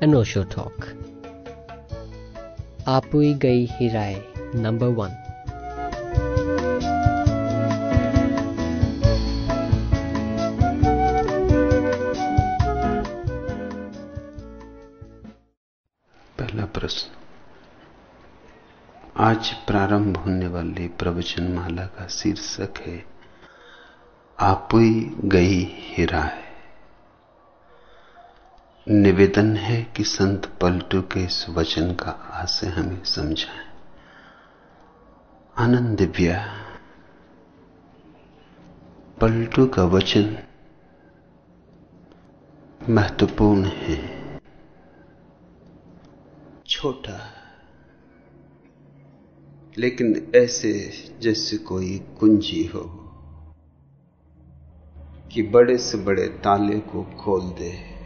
an Osho talk. गई Hirai, number one. पहला प्रश्न आज प्रारंभ होने वाली प्रवचन माला का शीर्षक है आपुई गई हिरा है निवेदन है कि संत पलटू के इस वचन का आशय हमें समझाएँ। आनंद दिव्या पलटू का वचन महत्वपूर्ण है। छोटा, लेकिन ऐसे जैसे कोई कुंजी हो कि बड़े से बड़े ताले को खोल दे।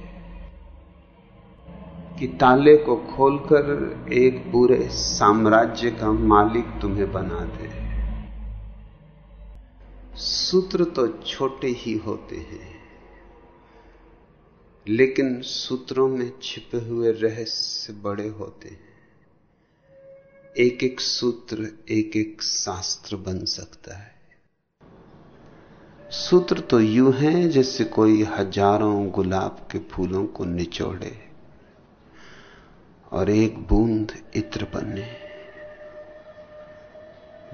कि ताले को खोलकर एक पूरे साम्राज्य का मालिक तुम्हें बना दे। सूत्र तो छोटे ही होते हैं, लेकिन सूत्रों में छिपे हुए रहस्य बड़े होते हैं। एक एक सूत्र एक एक शास्त्र बन सकता है। सूत्र तो यूँ है जैसे कोई हज़ारों गुलाब के फूलों को निचोड़े। और एक बूंद इत्र बने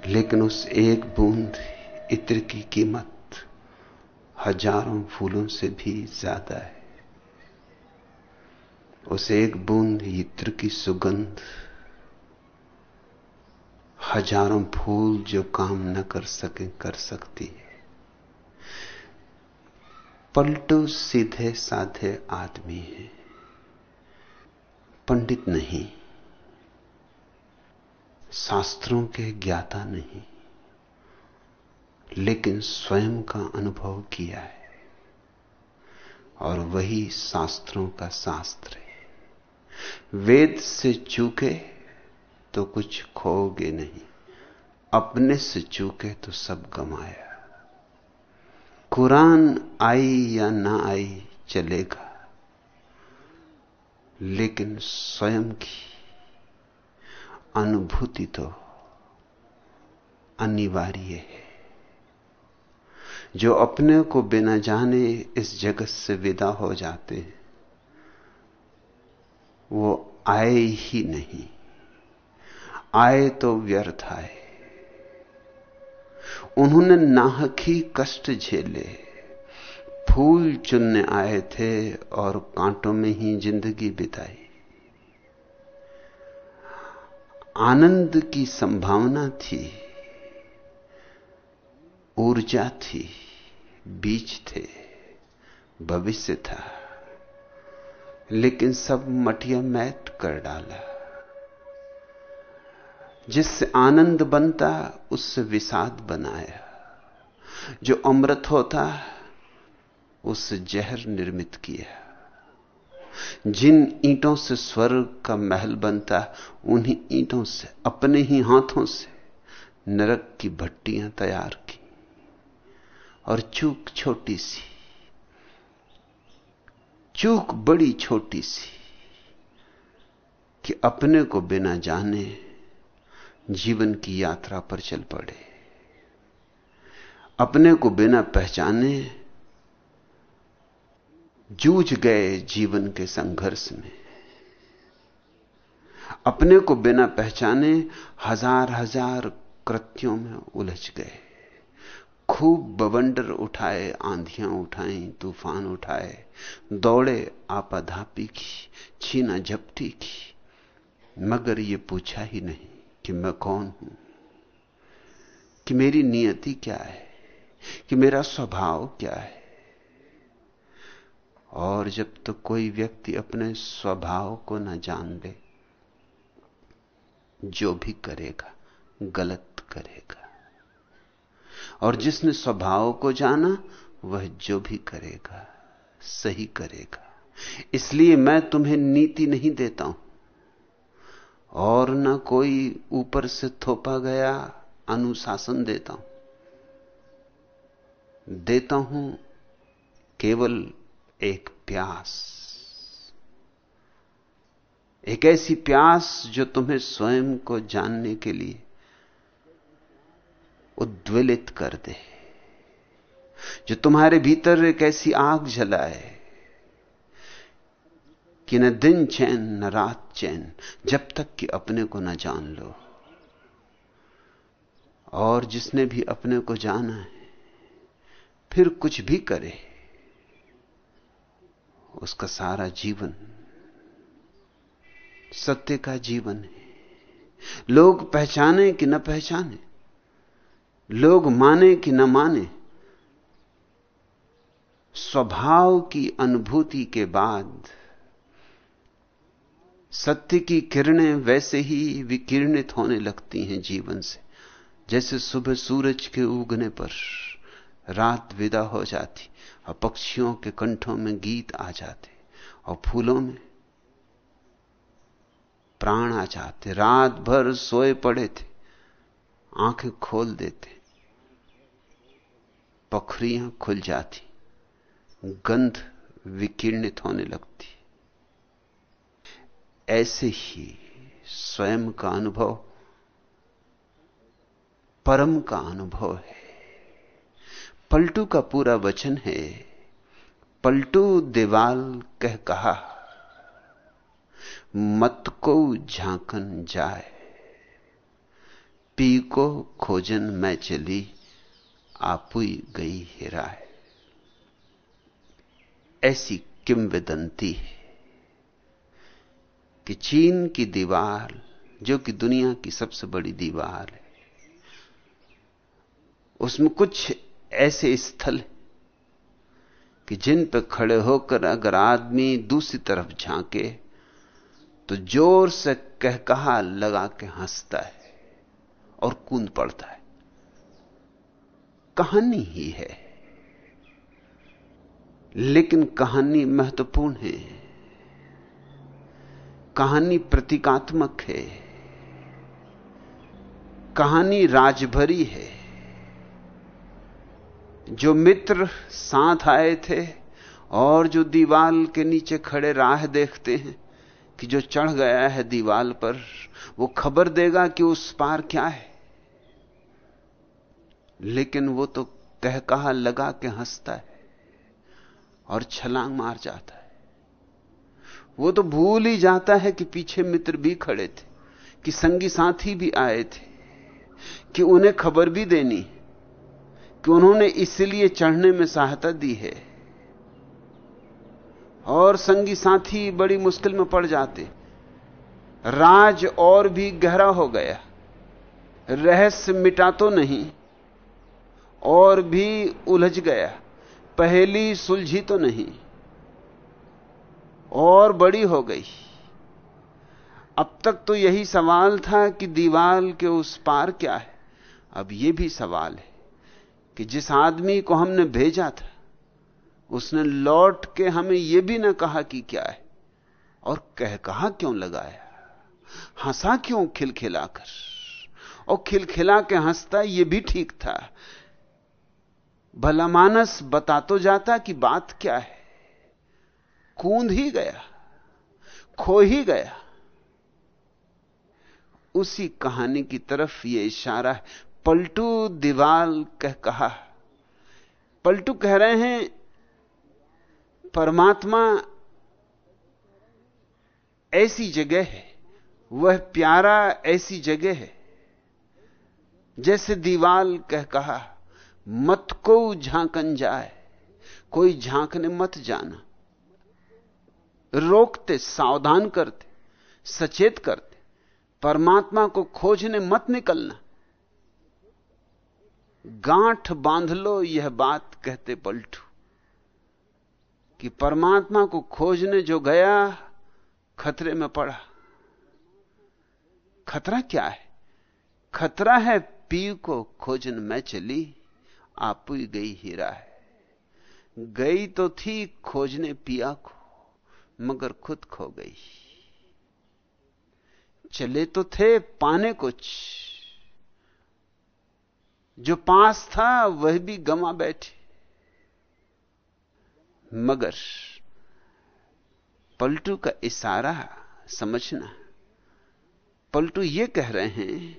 लेकिन उस एक बूंद इत्र की कीमत हज़ारों फूलों से भी ज़्यादा है। उस एक बूंद इत्र की सुगंध हज़ारों फूल जो काम न कर सके, कर सकती है। पलटू सीधे साधे आदमी है। पंडित नहीं, शास्त्रों के ज्ञाता नहीं, लेकिन स्वयं का अनुभव किया है। और वही शास्त्रों का शास्त्र है। वेद से चूके तो कुछ खोगे नहीं, अपने से चूके तो सब गमाया। कुरान आई या ना आई चलेगा लेकिन स्वयं की अनुभूति तो अनिवार्य है। जो अपने को बिना जाने इस जगत से विदा हो जाते हैं, वो आए ही नहीं। आए तो व्यर्थ आए। उन्होंने नाहक ही कष्ट झेले फूल चुनने आए थे और कांटों में ही ज़िंदगी बिताई। आनंद की संभावना थी, ऊर्जा थी, बीज थे, भविष्य था। लेकिन सब मटिया मैट कर डाला। जिससे आनंद बनता, उससे विषाद बनाया। जो अमृत होता उससे जहर निर्मित किया। जिन ईंटों से स्वर्ग का महल बनता है, उन्हीं ईंटों से, अपने ही हाथों से नरक की भट्टियाँ तैयार की। और चूक छोटी सी, चूक बड़ी छोटी सी, कि अपने को बिना जाने जीवन की यात्रा पर चल पड़े। अपने को बिना पहचाने जूझ गए जीवन के संघर्ष में। अपने को बिना पहचाने हज़ार हज़ार कृत्यों में उलझ गए। खूब बवंडर उठाए, आंधियाँ उठाई, तूफ़ान उठाए, दौड़े आपाधापी की, छीना झपटी की। मगर ये पूछा ही नहीं कि मैं कौन हूँ, कि मेरी नियति क्या है, कि मेरा स्वभाव क्या है। और जब तक तो कोई व्यक्ति अपने स्वभाव को न जान ले, जो भी करेगा, गलत करेगा। और जिसने स्वभाव को जाना, वह जो भी करेगा, सही करेगा। इसलिए मैं तुम्हें नीति नहीं देता हूँ। और न कोई ऊपर से थोपा गया अनुशासन देता हूँ। देता हूँ केवल एक प्यास। एक ऐसी प्यास जो तुम्हें स्वयं को जानने के लिए उद्वेलित कर दे, जो तुम्हारे भीतर एक ऐसी आग जलाए कि न दिन चैन, न रात चैन, जब तक कि अपने को न जान लो। और जिसने भी अपने को जाना है, फिर कुछ भी करे। उसका सारा जीवन सत्य का जीवन है। लोग पहचाने कि न पहचाने, लोग माने कि न माने, स्वभाव की अनुभूति के बाद सत्य की किरणें वैसे ही विकिरणित होने लगती हैं जीवन से। जैसे सुबह सूरज के उगने पर रात विदा हो जाती और पक्षियों के कंठों में गीत आ जाते और फूलों में प्राण आ जाते। रात भर सोए पड़े थे, आँखें खोल देते, पखरियाँ खुल जाती, गंध विकीर्णित होने लगती। ऐसे ही स्वयं का अनुभव, परम का अनुभव है। पलटू का पूरा वचन है, पलटू दीवाल कह कहा, मत को झांकन जाए पी को खोजन मैं चली, आपुई गई हिराए ऐसी किमविदंती है कि चीन की दीवार, जो कि दुनिया की सबसे बड़ी दीवार है, उसमें कुछ ऐसे स्थल कि जिन पर खड़े होकर अगर आदमी दूसरी तरफ़ झांके तो ज़ोर से कह कहा लगा के हंसता है और कूद पड़ता है। कहानी ही है। लेकिन कहानी महत्वपूर्ण है। कहानी प्रतीकात्मक है। कहानी राजभरी है। जो मित्र साथ आए थे और जो दीवाल के नीचे खड़े राह देखते हैं कि जो चढ़ गया है दीवाल पर, वो खबर देगा कि उस पार क्या है। लेकिन वो तो कह कहा लगा के हंसता है और छलांग मार जाता है। वो तो भूल ही जाता है कि पीछे मित्र भी खड़े थे, कि संगी साथी भी आए थे, कि उन्हें खबर भी देनी कि उन्होंने इसलिए चढ़ने में सहायता दी है। और संगी साथी बड़ी मुश्किल में पड़ जाते। राज और भी गहरा हो गया। रहस्य मिटा तो नहीं, और भी उलझ गया। पहली सुलझी तो नहीं, और बड़ी हो गई। अब तक तो यही सवाल था कि दीवाल के उस पार क्या है। अब यह भी सवाल है। कि जिस आदमी को हमने भेजा था, उसने लौट के हमें यह भी ना कहा कि क्या है, और कह कहा क्यों लगाया? हंसा क्यों खिलखिलाकर? और खिलखिला के हंसता यह भी ठीक था। भला मानस बता तो जाता कि बात क्या है। कूद ही गया, खो ही गया। उसी कहानी की तरफ़ यह इशारा है। पलटू दीवाल कह कहा। पलटू कह रहे हैं, परमात्मा ऐसी जगह है, वह प्यारा ऐसी जगह है। जैसे दीवाल कह कहा, मत को झांकन जाए, कोई झांकने मत जाना। रोकते, सावधान करते, सचेत करते, परमात्मा को खोजने मत निकलना। गांठ बाँध लो, यह बात कहते पलटू। कि परमात्मा को खोजने जो गया, खतरे में पड़ा। खतरा क्या है? खतरा है पी को खोजन में चली, आप ही गई हीरा है। गई तो थी खोजने पिया को, मगर खुद खो गई। चले तो थे पाने कुछ जो पास था, वह भी गमा बैठे। मगर पलटू का इशारा समझना, पलटू ये कह रहे हैं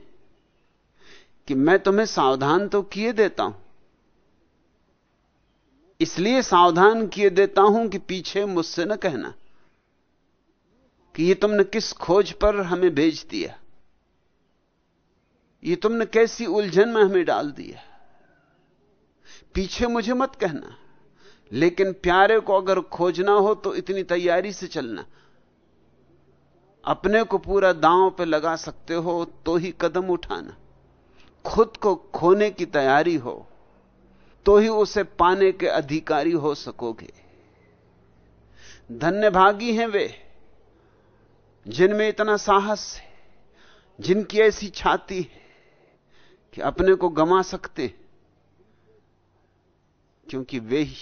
कि मैं तुम्हें सावधान तो किए देता हूँ। इसलिए सावधान किए देता हूँ कि पीछे मुझसे न कहना कि ये तुमने किस खोज पर हमें भेज दिया। ये तुमने कैसी उलझन में हमें डाल दिया पीछे मुझे मत कहना। लेकिन प्यारे को अगर खोजना हो तो इतनी तैयारी से चलना। अपने को पूरा दांव पे लगा सकते हो तो ही कदम उठाना। खुद को खोने की तैयारी हो तो ही उसे पाने के अधिकारी हो सकोगे। धन्यभागी हैं वे, जिनमें इतना साहस है, जिनकी ऐसी छाती है। कि अपने को गमा सकते क्योंकि वे ही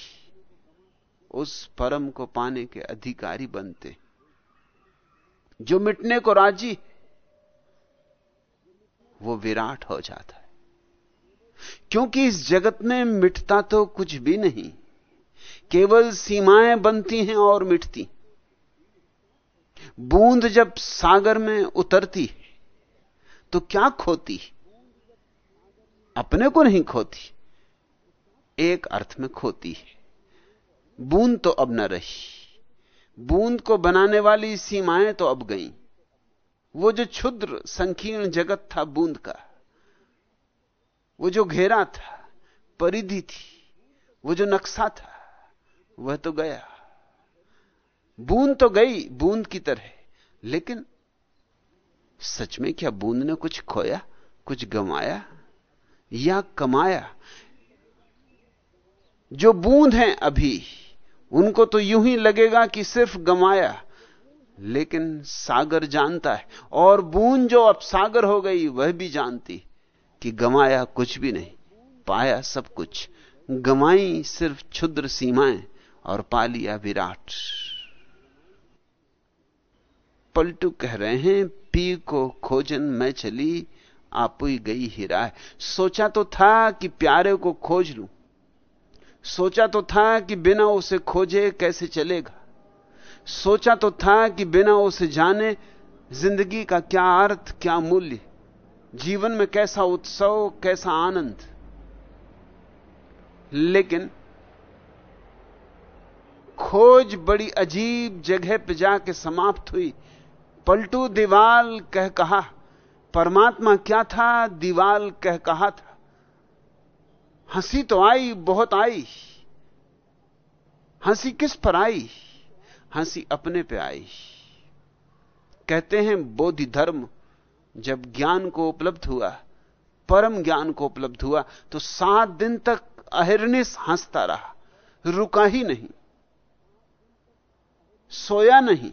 उस परम को पाने के अधिकारी बनते जो मिटने को राज़ी, वो विराट हो जाता है। क्योंकि इस जगत में मिटता तो कुछ भी नहीं, केवल सीमाएँ बनती हैं और मिटती बूंद जब सागर में उतरती तो क्या खोती अपने को नहीं खोती। एक अर्थ में खोती है। बूंद तो अब न रही। बूंद को बनाने वाली सीमाएँ तो अब गईं। वो जो क्षुद्र, संकीर्ण जगत था बूंद का, वो जो घेरा था, परिधि थी, वो जो नक्शा था, वह तो गया। बूंद तो गई, बूंद की तरह, लेकिन सच में क्या बूंद ने कुछ खोया, कुछ गमाया या कमाया। जो बूंद हैं अभी, उनको तो यूँ ही लगेगा कि सिर्फ़ गमाया, लेकिन सागर जानता है। और बूंद जो अब सागर हो गई, वह भी जानती कि गमाया कुछ भी नहीं, पाया सब कुछ। गमाई सिर्फ़ क्षुद्र सीमाएँ और पा लिया विराट। पलटू कह रहे हैं पी को खोजन में चली आप ही गई हिराए सोचा तो था कि प्यारे को खोज लूँ। सोचा तो था कि बिना उसे खोजे कैसे चलेगा। सोचा तो था कि बिना उसे जाने ज़िंदगी का क्या अर्थ, क्या मूल्य। जीवन में कैसा उत्सव, कैसा आनंद। लेकिन खोज बड़ी अजीब जगह पर जाके समाप्त हुई। पलटू दीवाल कह कहा परमात्मा क्या था? दीवाल कह कहा था। हँसी तो आई, बहुत आई। हँसी किस पर आई? हँसी अपने पे आई। कहते हैं, बोधि धर्म जब ज्ञान को उपलब्ध हुआ, परम ज्ञान को उपलब्ध हुआ तो सात दिन तक अहिर्निश हंसता रहा, रुका ही नहीं, सोया नहीं।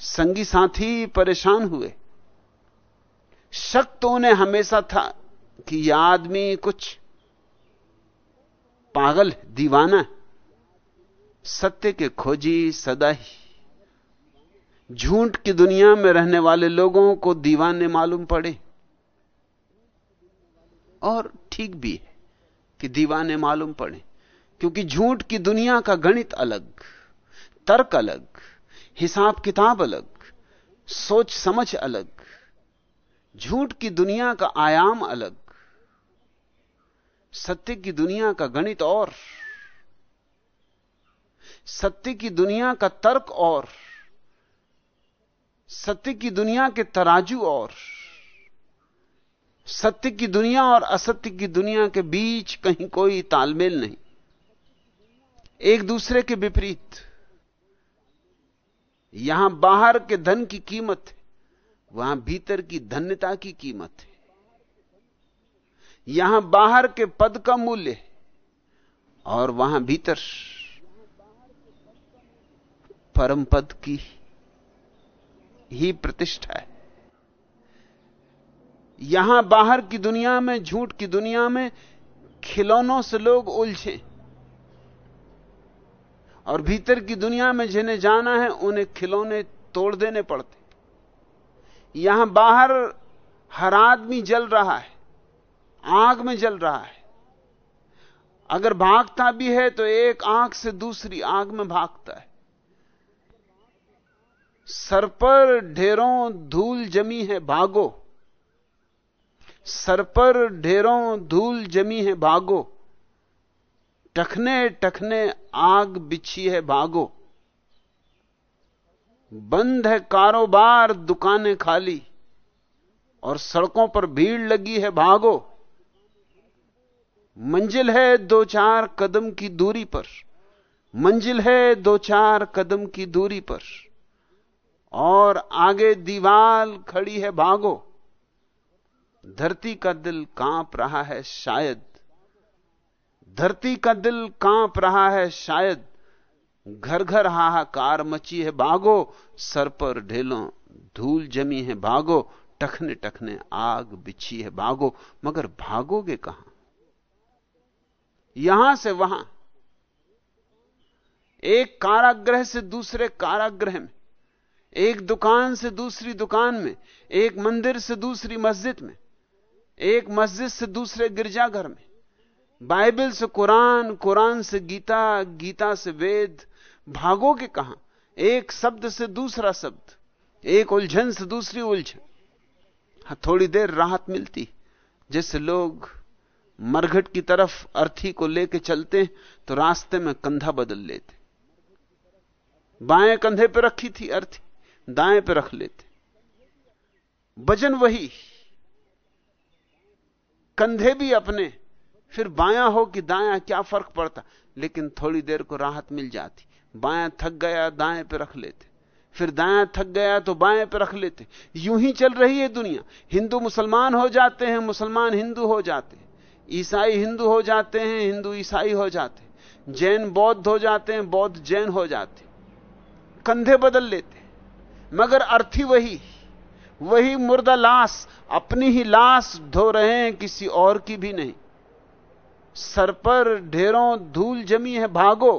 संगी साथी परेशान हुए। शक तो उन्हें हमेशा था कि यह आदमी कुछ पागल दीवाना सत्य के खोजी सदा ही। झूठ की दुनिया में रहने वाले लोगों को दीवाने मालूम पड़े। और ठीक भी है कि दीवाने मालूम पड़े, क्योंकि झूठ की दुनिया का गणित अलग, तर्क अलग हिसाब किताब अलग, सोच समझ अलग, झूठ की दुनिया का आयाम अलग, सत्य की दुनिया का गणित और, सत्य की दुनिया का तर्क और, सत्य की दुनिया के तराजू और, सत्य की दुनिया और असत्य की दुनिया के बीच कहीं कोई तालमेल नहीं। एक दूसरे के विपरीत। यहाँ बाहर के धन की कीमत है, वहाँ भीतर की धन्यता की कीमत है। यहाँ बाहर के पद का मूल्य और वहाँ भीतर परम पद की ही प्रतिष्ठा है। यहाँ बाहर की दुनिया में, झूठ की दुनिया में खिलौनों से लोग उलझे। और भीतर की दुनिया में जिन्हें जाना है, उन्हें खिलौने तोड़ देने पड़ते। यहाँ बाहर हर आदमी जल रहा है, आग में जल रहा है। अगर भागता भी है तो एक आँख से दूसरी आग में भागता है। सर पर ढेरों धूल जमी है, भागो। सर पर ढेरों धूल जमी है, भागो। टखने टखने आग बिछी है भागो। बंद है कारोबार, दुकानें खाली, और सड़कों पर भीड़ लगी है भागो। मंजिल है दो चार कदम की दूरी पर, मंजिल है दो चार कदम की दूरी पर, और आगे दीवाल खड़ी है भागो। धरती का दिल काँप रहा है शायद। धरती का दिल काँप रहा है शायद। घर घर हाहाकार मची है भागो सर पर ढेलों, धूल जमी है भागो टखने टखने आग बिछी है भागो मगर भागोगे कहाँ? यहाँ से वहाँ। एक कारागृह से दूसरे कारागृह में, एक दुकान से दूसरी दुकान में, एक मंदिर से दूसरी मस्जिद में, एक मस्जिद से दूसरे गिरजाघर में। बाइबल से कुरान कुरान से गीता गीता से वेद भागोगे कहाँ? एक शब्द से दूसरा शब्द, एक उलझन से दूसरी उलझन। हाँ थोड़ी देर राहत मिलती, जैसे लोग मरघट की तरफ़ अर्थी को लेके चलते तो रास्ते में कंधा बदल लेते। बाएँ कंधे पर रखी थी अर्थी, दाएँ पर रख लेते। वज़न वही, कंधे भी अपने फिर बायां हो कि दायां, क्या फ़र्क पड़ता? लेकिन थोड़ी देर को राहत मिल जाती। बायां थक गया, दाएँ पे रख लेते। फिर दायां थक गया तो बाएँ पे रख लेते। यूँ ही चल रही है दुनिया। हिंदू मुसलमान हो जाते हैं, मुसलमान हिंदू हो जाते हैं। ईसाई हिंदू हो जाते हैं, हिंदू ईसाई हो जाते जैन, बौद्ध हो जाते हैं, बौद्ध जैन हो जाते कंधे बदल लेते मगर अर्थी वही। वही मुर्दा लाश, अपनी ही लाश धो रहे हैं, किसी और की भी नहीं। सर पर ढेरों धूल जमी है भागो।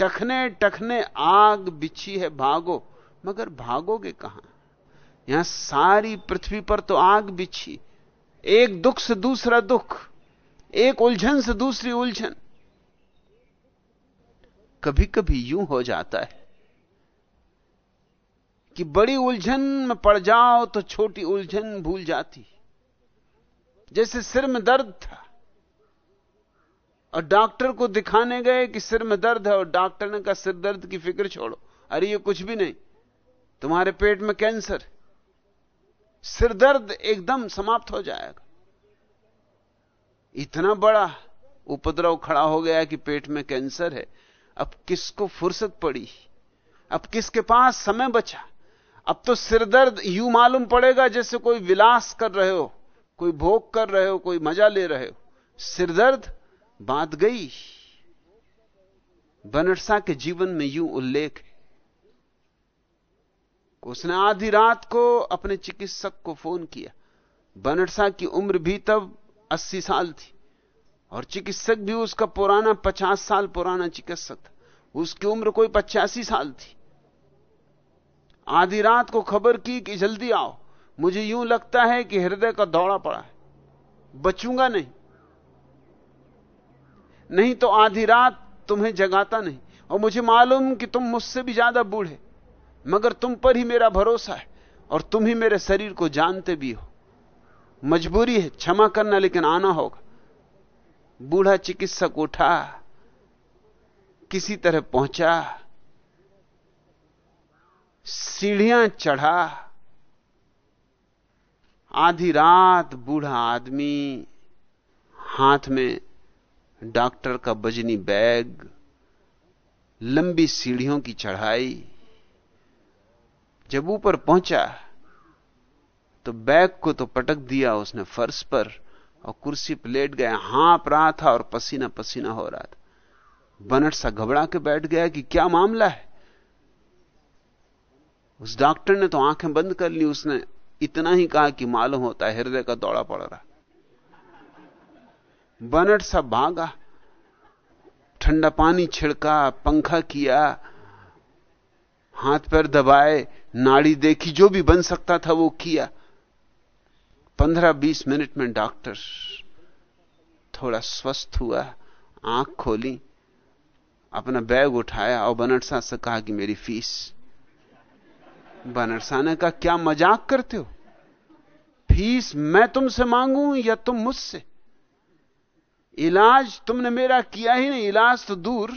टखने टखने आग बिछी है भागो। मगर भागोगे कहाँ? यहाँ सारी पृथ्वी पर तो आग बिछी। एक दुख से दूसरा दुख, एक उलझन से दूसरी उलझन। कभी कभी यूँ हो जाता है कि बड़ी उलझन में पड़ जाओ तो छोटी उलझन भूल जाती। जैसे सिर में दर्द था और डॉक्टर को दिखाने गए कि सिर में दर्द है और डॉक्टर ने कहा, सिर दर्द की फ़िक्र छोड़ो। अरे, ये कुछ भी नहीं। तुम्हारे पेट में कैंसर। सिर दर्द एकदम समाप्त हो जाएगा। इतना बड़ा उपद्रव खड़ा हो गया कि पेट में कैंसर है। अब किसको फुर्सत पड़ी? अब किसके पास समय बचा? अब तो सिरदर्द यूँ मालूम पड़ेगा जैसे कोई विलास कर रहे हो, कोई भोग कर रहे हो, कोई मज़ा ले रहे हो। सिरदर्द बात गई। बनरसा के जीवन में यूँ उल्लेख। है उसने आधी रात को अपने चिकित्सक को फ़ोन किया। बनरसा की उम्र भी तब 80 साल थी और चिकित्सक भी उसका पुराना 50 साल पुराना चिकित्सक था। उसकी उम्र कोई पचासी साल थी। आधी रात को खबर की कि जल्दी आओ। मुझे यूँ लगता है कि हृदय का दौड़ा पड़ा है। बचूँगा नहीं। नहीं तो आधी रात तुम्हें जगाता नहीं। और मुझे मालूम कि तुम मुझसे भी ज़्यादा बूढ़े। मगर तुम पर ही मेरा भरोसा है, और तुम ही मेरे शरीर को जानते भी हो। मजबूरी है, क्षमा करना, लेकिन आना होगा। बूढ़ा चिकित्सक उठा, किसी तरह पहुँचा, सीढ़ियाँ चढ़ा। आधी रात बूढ़ा आदमी हाथ में डॉक्टर का बजनी बैग, लंबी सीढ़ियों की चढ़ाई। जब ऊपर पहुँचा तो बैग को तो पटक दिया उसने फर्श पर और कुर्सी पर लेट गया। हाँप रहा था और पसीना पसीना हो रहा था। बनट सा घबरा के बैठ गया कि क्या मामला है? उस डॉक्टर ने तो आँखें बंद कर ली। उसने इतना ही कहा कि मालूम होता है हृदय का दौड़ा पड़ रहा। बनट सा भागा, ठंडा पानी छिड़का, पंखा किया, हाथ पैर दबाए, नाड़ी देखी, जो भी बन सकता था वो किया। पंद्रह बीस मिनट में डॉक्टर थोड़ा स्वस्थ हुआ, आँख खोली, अपना बैग उठाया और बनरसा से कहा कि मेरी फ़ीस। बनरसा ने कहा, क्या मज़ाक करते हो? फ़ीस मैं तुमसे मांगू या तुम मुझसे? इलाज तुमने मेरा किया ही नहीं, इलाज तो दूर।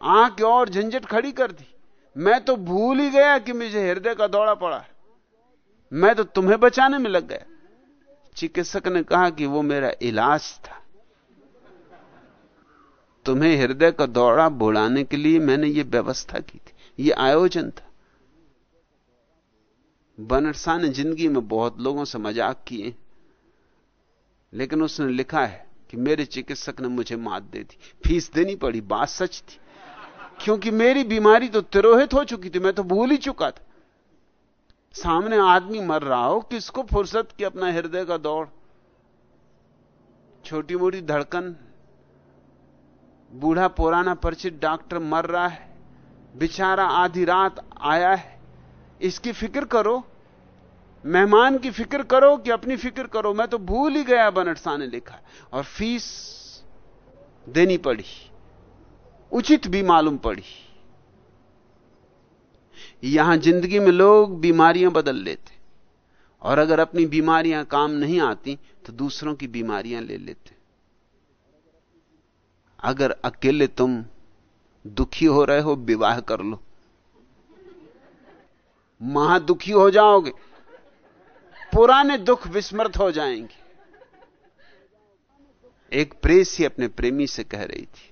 आँख और झंझट खड़ी कर दी। मैं तो भूल ही गया कि मुझे हृदय का दौड़ा पड़ा मैं तो तुम्हें बचाने में लग गया। चिकित्सक ने कहा कि वो मेरा इलाज था। तुम्हें हृदय का दौड़ा बुलाने के लिए मैंने ये व्यवस्था की थी। ये आयोजन था। बनरसा ने ज़िंदगी में बहुत लोगों से मज़ाक किए। लेकिन उसने लिखा है कि मेरे चिकित्सक ने मुझे मात दे दी। फ़ीस देनी पड़ी, बात सच थी। क्योंकि मेरी बीमारी तो तिरोहित हो चुकी थी, मैं तो भूल ही चुका था। सामने आदमी मर रहा हो, किसको फुर्सत की अपना हृदय का दौड़? छोटी मोटी धड़कन, बूढ़ा पुराना परिचित डॉक्टर मर रहा है, बेचारा आधी रात आया है। इसकी फ़िक्र करो मेहमान की फ़िक्र करो कि अपनी फ़िक्र करो। मैं तो भूल ही गया बनटसा ने लिखा और फ़ीस देनी पड़ी। उचित भी मालूम पड़ी। यहाँ ज़िंदगी में लोग बीमारियाँ बदल लेते। और अगर अपनी बीमारियाँ काम नहीं आती तो दूसरों की बीमारियाँ ले लेते। अगर अकेले तुम दुखी हो रहे हो, विवाह कर लो। महादुखी हो जाओगे। पुराने दुख विस्मृत हो जाएँगे। एक प्रेसी अपने प्रेमी से कह रही थी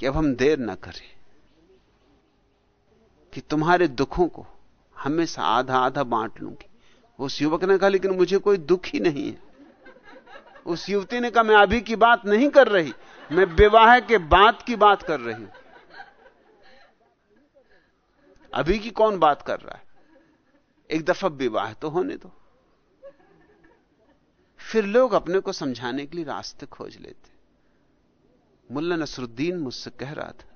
कि अब हम देर ना करें, कि तुम्हारे दुखों को हमेशा आधा आधा बांट लूँगी। उस युवक ने कहा, लेकिन मुझे कोई दुख ही नहीं है। उस युवती ने कहा, मैं अभी की बात नहीं कर रही, मैं विवाह के बाद की बात कर रही हूँ। अभी की कौन बात कर रहा है? एक दफ़ा विवाह तो होने दो। फिर लोग अपने को समझाने के लिए रास्ते खोज लेते। मुल्ला नसरुद्दीन मुझसे कह रहा था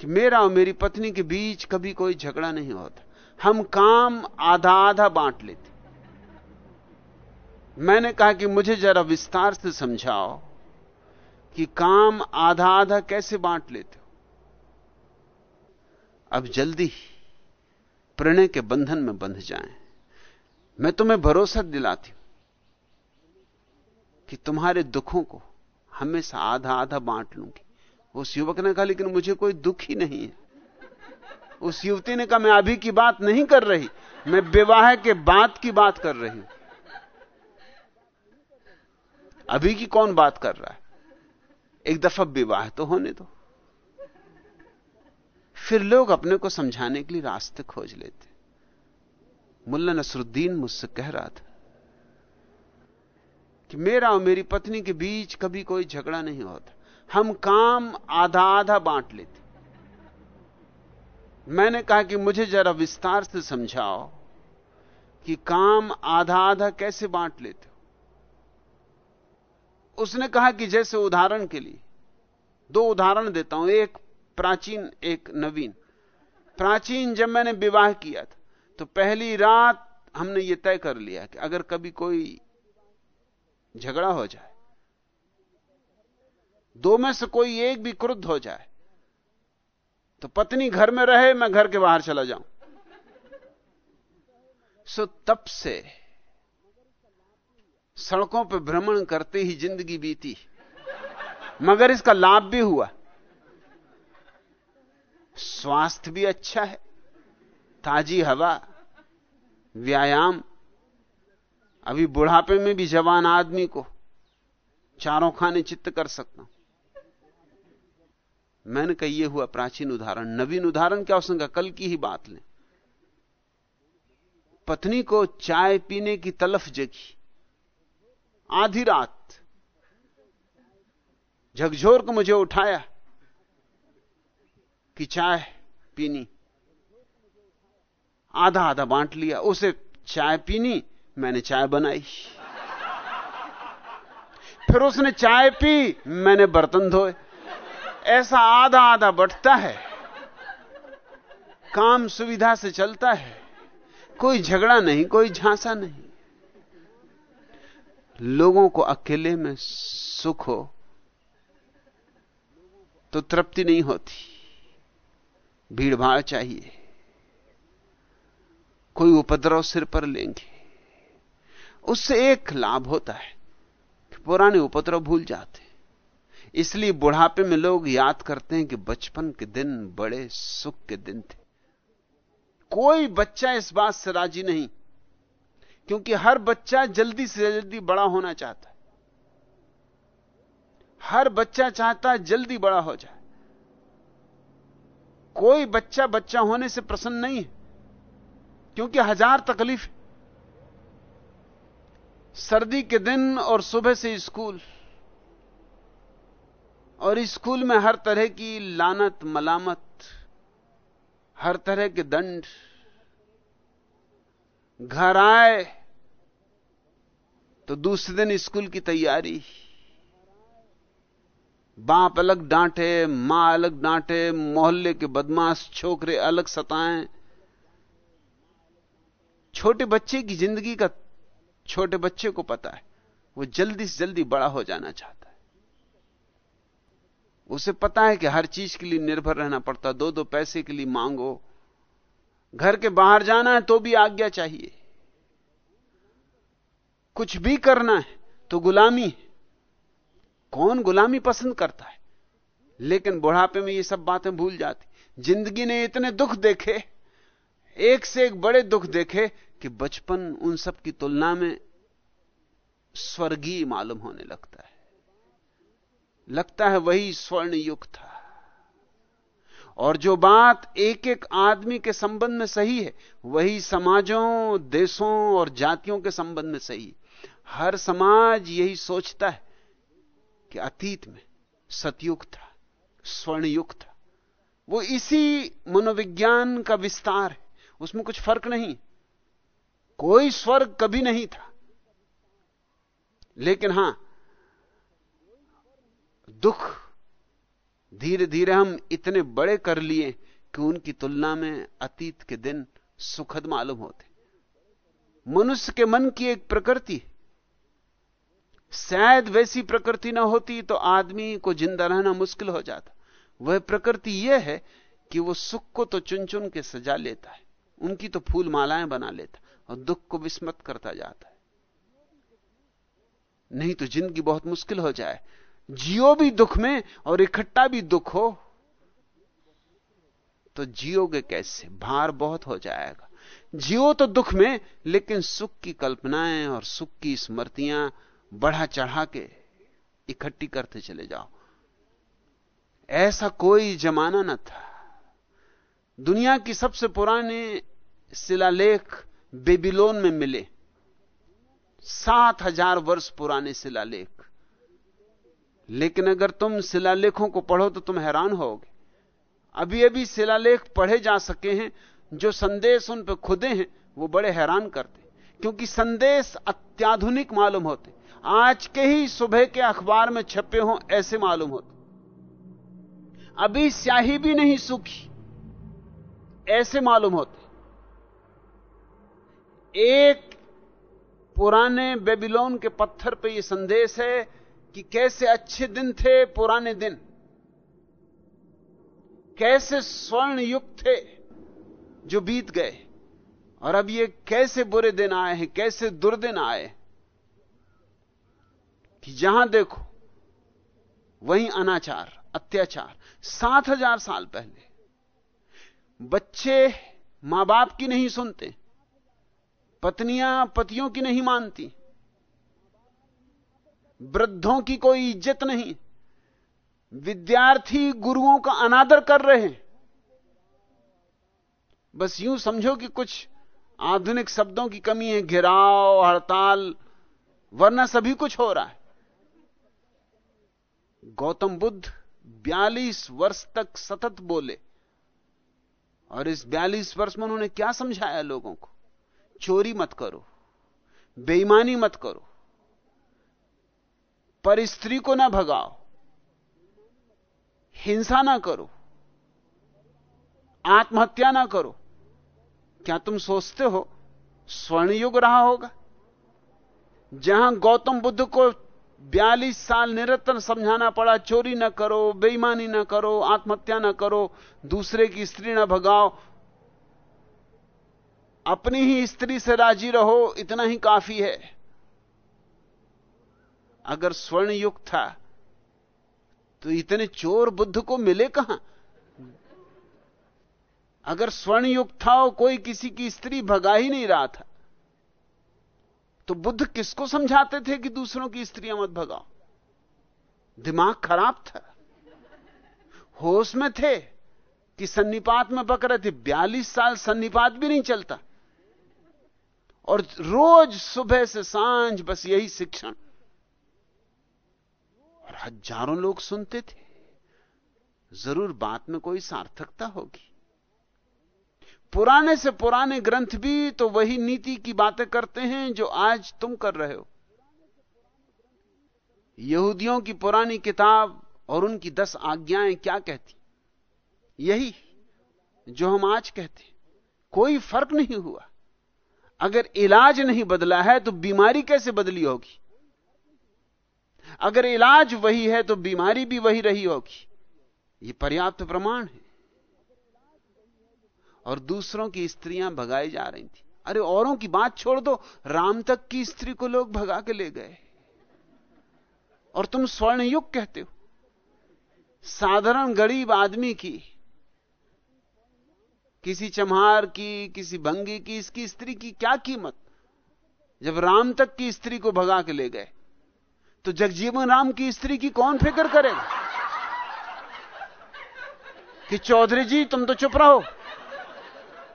कि मेरा और मेरी पत्नी के बीच कभी कोई झगड़ा नहीं होता। हम काम आधा आधा बांट लेते। मैंने कहा कि मुझे जरा विस्तार से समझाओ कि काम आधा आधा कैसे बांट लेते हो। अब जल्दी प्रणय के बंधन में बंध जाएँ। मैं तुम्हें भरोसा दिलाती हूँ कि तुम्हारे दुखों को हमेशा आधा आधा बांट लूँगी। उस युवक ने कहा, लेकिन मुझे कोई दुख ही नहीं है। उस युवती ने कहा, मैं अभी की बात नहीं कर रही, मैं विवाह के बाद की बात कर रही हूँ। अभी की कौन बात कर रहा है? एक दफ़ा विवाह तो होने दो। फिर लोग अपने को समझाने के लिए रास्ते खोज लेते। मुल्ला नसरुद्दीन मुझसे कह रहा था कि मेरा और मेरी पत्नी के बीच कभी कोई झगड़ा नहीं होता। हम काम आधा आधा बांट लेते। मैंने कहा कि मुझे जरा विस्तार से समझाओ कि काम आधा आधा कैसे बांट लेते हो। उसने कहा कि जैसे उदाहरण के लिए, दो उदाहरण देता हूँ, एक प्राचीन एक नवीन। प्राचीन जब मैंने विवाह किया था तो पहली रात हमने यह तय कर लिया कि अगर कभी कोई झगड़ा हो जाए, दो में से कोई एक भी क्रुद्ध हो जाए तो पत्नी घर में रहे, मैं घर के बाहर चला जाऊँ। सो तब से सड़कों पर भ्रमण करते ही ज़िंदगी बीती। मगर इसका लाभ भी हुआ। स्वास्थ्य भी अच्छा है, ताजी हवा, व्यायाम। अभी बुढ़ापे में भी जवान आदमी को चारों खाने चित्त कर सकता हूँ। मैंने कहा हुआ प्राचीन उदाहरण। नवीन उदाहरण क्या उसने कहा कल की ही बात लें। पत्नी को चाय पीने की तलफ जगी। आधी रात झकझोर को मुझे उठाया। कि चाय पीनी। आधा आधा बांट लिया, उसे चाय पीनी, मैंने चाय बनाई। फिर उसने चाय पी, मैंने बर्तन धोए। ऐसा आधा आधा बटता है। काम सुविधा से चलता है। कोई झगड़ा नहीं, कोई झांसा नहीं। लोगों को अकेले में सुख हो तो तृप्ति नहीं होती। भीड़ भाड़ चाहिए। कोई उपद्रव सिर पर लेंगे। उससे एक लाभ होता है कि पुराने उपद्रव भूल जाते। इसलिए बुढ़ापे में लोग याद करते हैं कि बचपन के दिन बड़े सुख के दिन थे। कोई बच्चा इस बात से राज़ी नहीं, क्योंकि हर बच्चा जल्दी से जल्दी बड़ा होना चाहता है। हर बच्चा चाहता है जल्दी बड़ा हो जाए। कोई बच्चा बच्चा होने से प्रसन्न नहीं है, क्योंकि हज़ार तकलीफ़ सर्दी के दिन और सुबह से स्कूल, और स्कूल में हर तरह की लानत मलामत, हर तरह के दंड, घर आए तो दूसरे दिन स्कूल की तैयारी। बाप अलग डांटे, माँ अलग डांटे, मोहल्ले के बदमाश, छोकरे अलग सताएँ। छोटे बच्चे की ज़िंदगी का छोटे बच्चे को पता है, वो जल्दी से जल्दी बड़ा हो जाना चाहता है। उसे पता है कि हर चीज़ के लिए निर्भर रहना पड़ता दो दो पैसे के लिए मांगो। घर के बाहर जाना है तो भी आज्ञा चाहिए। कुछ भी करना है तो गुलामी कौन गुलामी पसंद करता है? लेकिन बुढ़ापे में ये सब बातें भूल जाती। ज़िंदगी ने इतने दुख देखे, एक से एक बड़े दुख देखे, कि बचपन उन सब की तुलना में स्वर्गीय मालूम होने लगता है। लगता है वही स्वर्ण युग था। और जो बात एक एक आदमी के संबंध में सही है, वही समाजों, देशों और जातियों के संबंध में सही हर समाज यही सोचता है कि अतीत में सतयुग था स्वर्ण युग था। वो इसी मनोविज्ञान का विस्तार है। उसमें कुछ फ़र्क नहीं। कोई स्वर्ग कभी नहीं था। लेकिन हाँ, दुख धीरे धीरे हम इतने बड़े कर लिए कि उनकी तुलना में अतीत के दिन सुखद मालूम होते। मनुष्य के मन की एक प्रकृति शायद वैसी प्रकृति ना होती तो आदमी को ज़िंदा रहना मुश्किल हो जाता। वह प्रकृति यह है कि वो सुख को तो चुन चुन के सजा लेता है। उनकी तो फूल मालाएँ बना लेता और दुख को विस्मत करता जाता है। नहीं तो ज़िंदगी बहुत मुश्किल हो जाए। जियो भी दुख में और इकट्ठा भी दुख हो तो जियोगे कैसे? भार बहुत हो जाएगा। जियो तो दुख में, लेकिन सुख की कल्पनाएँ और सुख की स्मृतियाँ बढ़ा चढ़ा के इकट्ठी करते चले जाओ। ऐसा कोई जमाना न था। दुनिया की सबसे पुराने शिलालेख बेबीलोन में मिले। सात हज़ार वर्ष पुराने शिलालेख। लेकिन अगर तुम शिलालेखों को पढ़ो तो तुम हैरान होगे। अभी अभी शिलालेख पढ़े जा सके हैं, जो संदेश उन पर खुदे हैं, वो बड़े हैरान करते। क्योंकि संदेश अत्याधुनिक मालूम होते। आज के ही सुबह के अखबार में छपे हों, ऐसे मालूम होते। अभी स्याही भी नहीं सूखी, ऐसे मालूम होते। एक पुराने बेबीलोन के पत्थर पे यह संदेश है कि कैसे अच्छे दिन थे, पुराने दिन। कैसे स्वर्ण युग थे जो बीत गए, और अब ये कैसे बुरे दिन आए हैं, कैसे दुर्दिन आए कि जहाँ देखो, वहीं अनाचार, अत्याचार, सात हज़ार साल पहले। बच्चे माँ बाप की नहीं सुनते, पत्नियाँ पतियों की नहीं मानती, वृद्धों की कोई इज़्ज़त नहीं, विद्यार्थी गुरुओं का अनादर कर रहे हैं। बस यूँ समझो कि कुछ आधुनिक शब्दों की कमी है, घिराव, हड़ताल, वरना सभी कुछ हो रहा है। गौतम बुद्ध 42 वर्ष तक सतत बोले। और इस 42 वर्ष में उन्होंने क्या समझाया लोगों को? चोरी मत करो, बेईमानी मत करो, पर स्त्री को ना भगाओ, हिंसा ना करो, आत्महत्या ना करो। क्या तुम सोचते हो स्वर्ण युग रहा होगा, जहाँ गौतम बुद्ध को बयालीस साल निरंतर समझाना पड़ा, चोरी ना करो, बेईमानी ना करो, आत्महत्या ना करो, दूसरे की स्त्री ना भगाओ। अपनी ही स्त्री से राज़ी रहो, इतना ही काफ़ी है। अगर स्वर्ण युग था तो इतने चोर बुद्ध को मिले कहाँ? अगर स्वर्ण युग था और कोई किसी की स्त्री भगा ही नहीं रहा था तो बुद्ध किसको समझाते थे कि दूसरों की स्त्रियाँ मत भगाओ? दिमाग खराब था। होश में थे कि सन्निपात में पक रहे थे। बयालीस साल सन्निपात भी नहीं चलता। और रोज सुबह से साँझ बस यही शिक्षण। और हज़ारों लोग सुनते थे। ज़रूर बात में कोई सार्थकता होगी। पुराने से पुराने ग्रंथ भी तो वही नीति की बातें करते हैं जो आज तुम कर रहे हो। यहूदियों की पुरानी किताब और उनकी दस आज्ञाएँ क्या कहती? यही जो हम आज कहते कोई फ़र्क नहीं हुआ। अगर इलाज नहीं बदला है तो बीमारी कैसे बदली होगी? अगर इलाज वही है तो बीमारी भी वही रही होगी। यह पर्याप्त प्रमाण है। और दूसरों की स्त्रियाँ भगाई जा रही थी। अरे औरों की बात छोड़ दो, राम तक की स्त्री को लोग भगा के ले गए। और तुम स्वर्ण युग कहते हो। साधारण गरीब आदमी की, किसी चमहार की, किसी भंगी की, इसकी स्त्री की क्या कीमत? जब राम तक की स्त्री को भगा के ले गए तो जगजीवन राम की स्त्री की कौन फ़िक्र करेगा? कि चौधरी जी, तुम तो चुप रहो।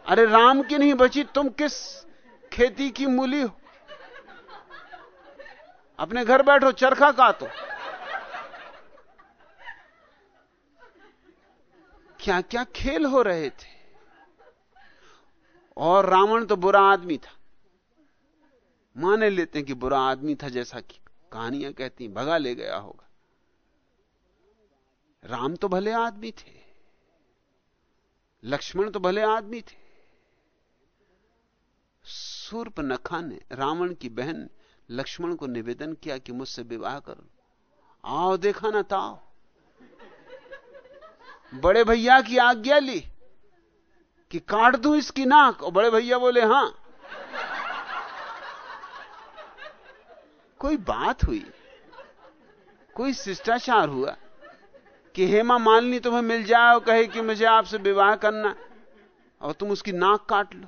अरे राम की नहीं बची, तुम किस खेती की मूली हो? अपने घर बैठो, चरखा का तो क्या क्या खेल हो रहे थे? और रावण तो बुरा आदमी था। माने लेते हैं कि बुरा आदमी था, जैसा कि कहानियाँ कहती भगा ले गया होगा। राम तो भले आदमी थे। लक्ष्मण तो भले आदमी थे। सूर्प नखा ने रावण की बहन लक्ष्मण को निवेदन किया कि मुझसे विवाह करो। आओ देखा ना ताओ। बड़े भैया की आज्ञा ली कि काट दूँ इसकी नाक, और बड़े भैया बोले, हाँ। कोई बात हुई? कोई शिष्टाचार हुआ कि हेमा मालिनी तुम्हें मिल जाए और कहे कि मुझे आपसे विवाह करना और तुम उसकी नाक काट लो?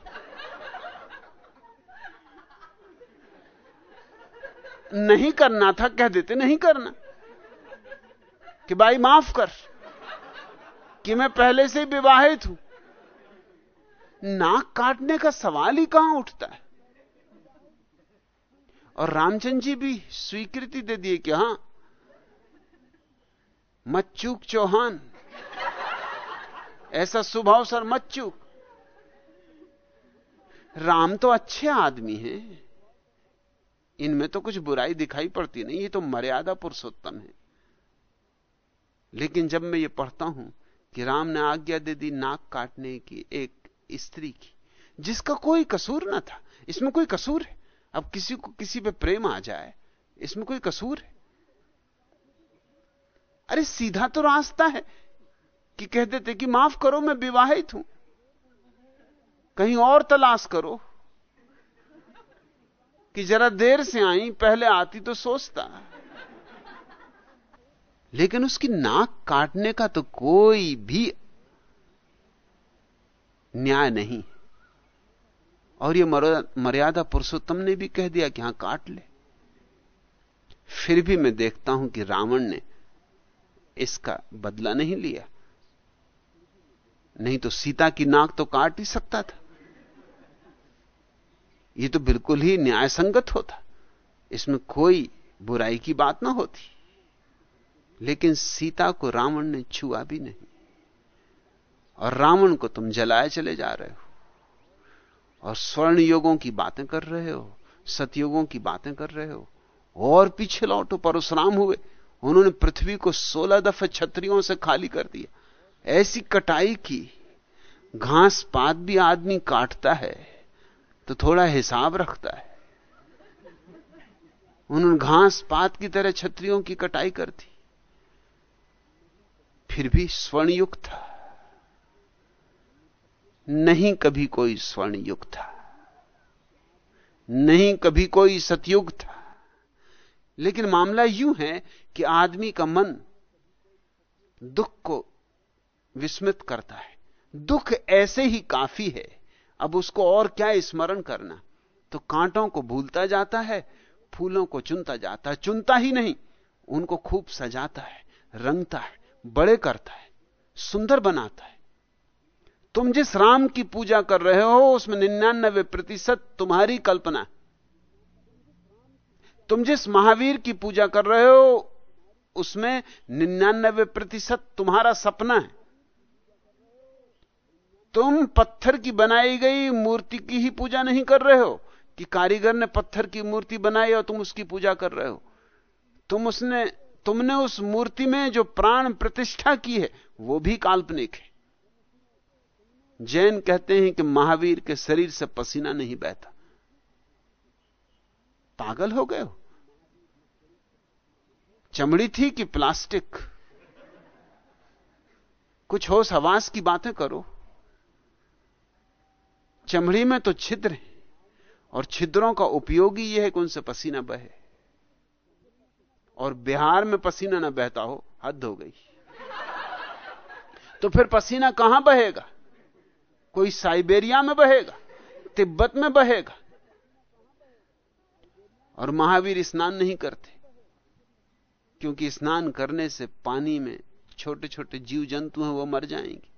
नहीं करना था, कह देते, नहीं करना। कि भाई, माफ़ कर, कि मैं पहले से विवाहित हूँ। नाक काटने का सवाल ही कहाँ उठता है? और रामचंद्र जी भी स्वीकृति दे दिए कि, हाँ मत चूक चौहान, ऐसा शुभ अवसर मत चूक राम तो अच्छे आदमी हैं। इनमें तो कुछ बुराई दिखाई पड़ती नहीं, ये तो मर्यादा पुरुषोत्तम है। लेकिन जब मैं ये पढ़ता हूँ कि राम ने आज्ञा दे दी नाक काटने की एक स्त्री की, जिसका कोई कसूर ना था, इसमें कोई कसूर है? अब किसी को, किसी पे प्रेम आ जाए, इसमें कोई कसूर है? अरे सीधा तो रास्ता है कि कह देते कि माफ़ करो, मैं विवाहित हूँ। कहीं और तलाश करो। कि जरा देर से आई, पहले आती तो सोचता। लेकिन उसकी नाक काटने का तो कोई भी न्याय नहीं। और ये मर्यादा पुरुषोत्तम ने भी कह दिया कि हाँ, काट ले। फिर भी मैं देखता हूँ कि रावण ने इसका बदला नहीं लिया। नहीं तो सीता की नाक तो काट ही सकता था। यह तो बिल्कुल ही न्याय संगत होता। इसमें कोई बुराई की बात ना होती। लेकिन सीता को रावण ने छुआ भी नहीं। और रावण को तुम जलाए चले जा रहे हो। और स्वर्ण योगों की बातें कर रहे हो, सतयुगों की बातें कर रहे हो, और पीछे लौटो, परशुराम हुए। उन्होंने पृथ्वी को सोलह दफे छत्रियों से खाली कर दिया। ऐसी कटाई की, घास पात भी आदमी काटता है। तो थोड़ा हिसाब रखता है। उन्होंने घास पात की तरह छत्रियों की कटाई कर दी। फिर भी स्वर्णयुक्त था। नहीं कभी कोई स्वर्णयुग था। नहीं कभी कोई सतयुग था। लेकिन मामला यूँ है कि आदमी का मन दुख को विस्मित करता है। दुख ऐसे ही काफ़ी है अब उसको और क्या स्मरण करना? तो कांटों को भूलता जाता है, फूलों को चुनता जाता है, चुनता ही नहीं, उनको खूब सजाता है, रंगता है, बड़े करता है, सुंदर बनाता है। तुम जिस राम की पूजा कर रहे हो, उसमें निन्यानबे प्रतिशत तुम्हारी कल्पना। तुम जिस महावीर की पूजा कर रहे हो, उसमें निन्यानबे प्रतिशत तुम्हारा सपना है। तुम पत्थर की बनाई गई मूर्ति की ही पूजा नहीं कर रहे हो? कि कारीगर ने पत्थर की मूर्ति बनाई और तुम उसकी पूजा कर रहे हो? तुम उसने, तुमने उस मूर्ति में जो प्राण प्रतिष्ठा की है, वो भी काल्पनिक है। जैन कहते हैं कि महावीर के शरीर से पसीना नहीं बहता। पागल हो गए हो? चमड़ी थी कि प्लास्टिक? कुछ होश हवास की बातें करो। चमड़ी में तो छिद्र है, और छिद्रों का उपयोग ही यह है कि उनसे पसीना बहे। और बिहार में पसीना ना बहता हो, हद हो गई। तो फिर पसीना कहाँ बहेगा? कोई साइबेरिया में बहेगा? तिब्बत में बहेगा? और महावीर स्नान नहीं करते, क्योंकि स्नान करने से पानी में छोटे छोटे जीव जंतु हैं, वो मर जाएँगे।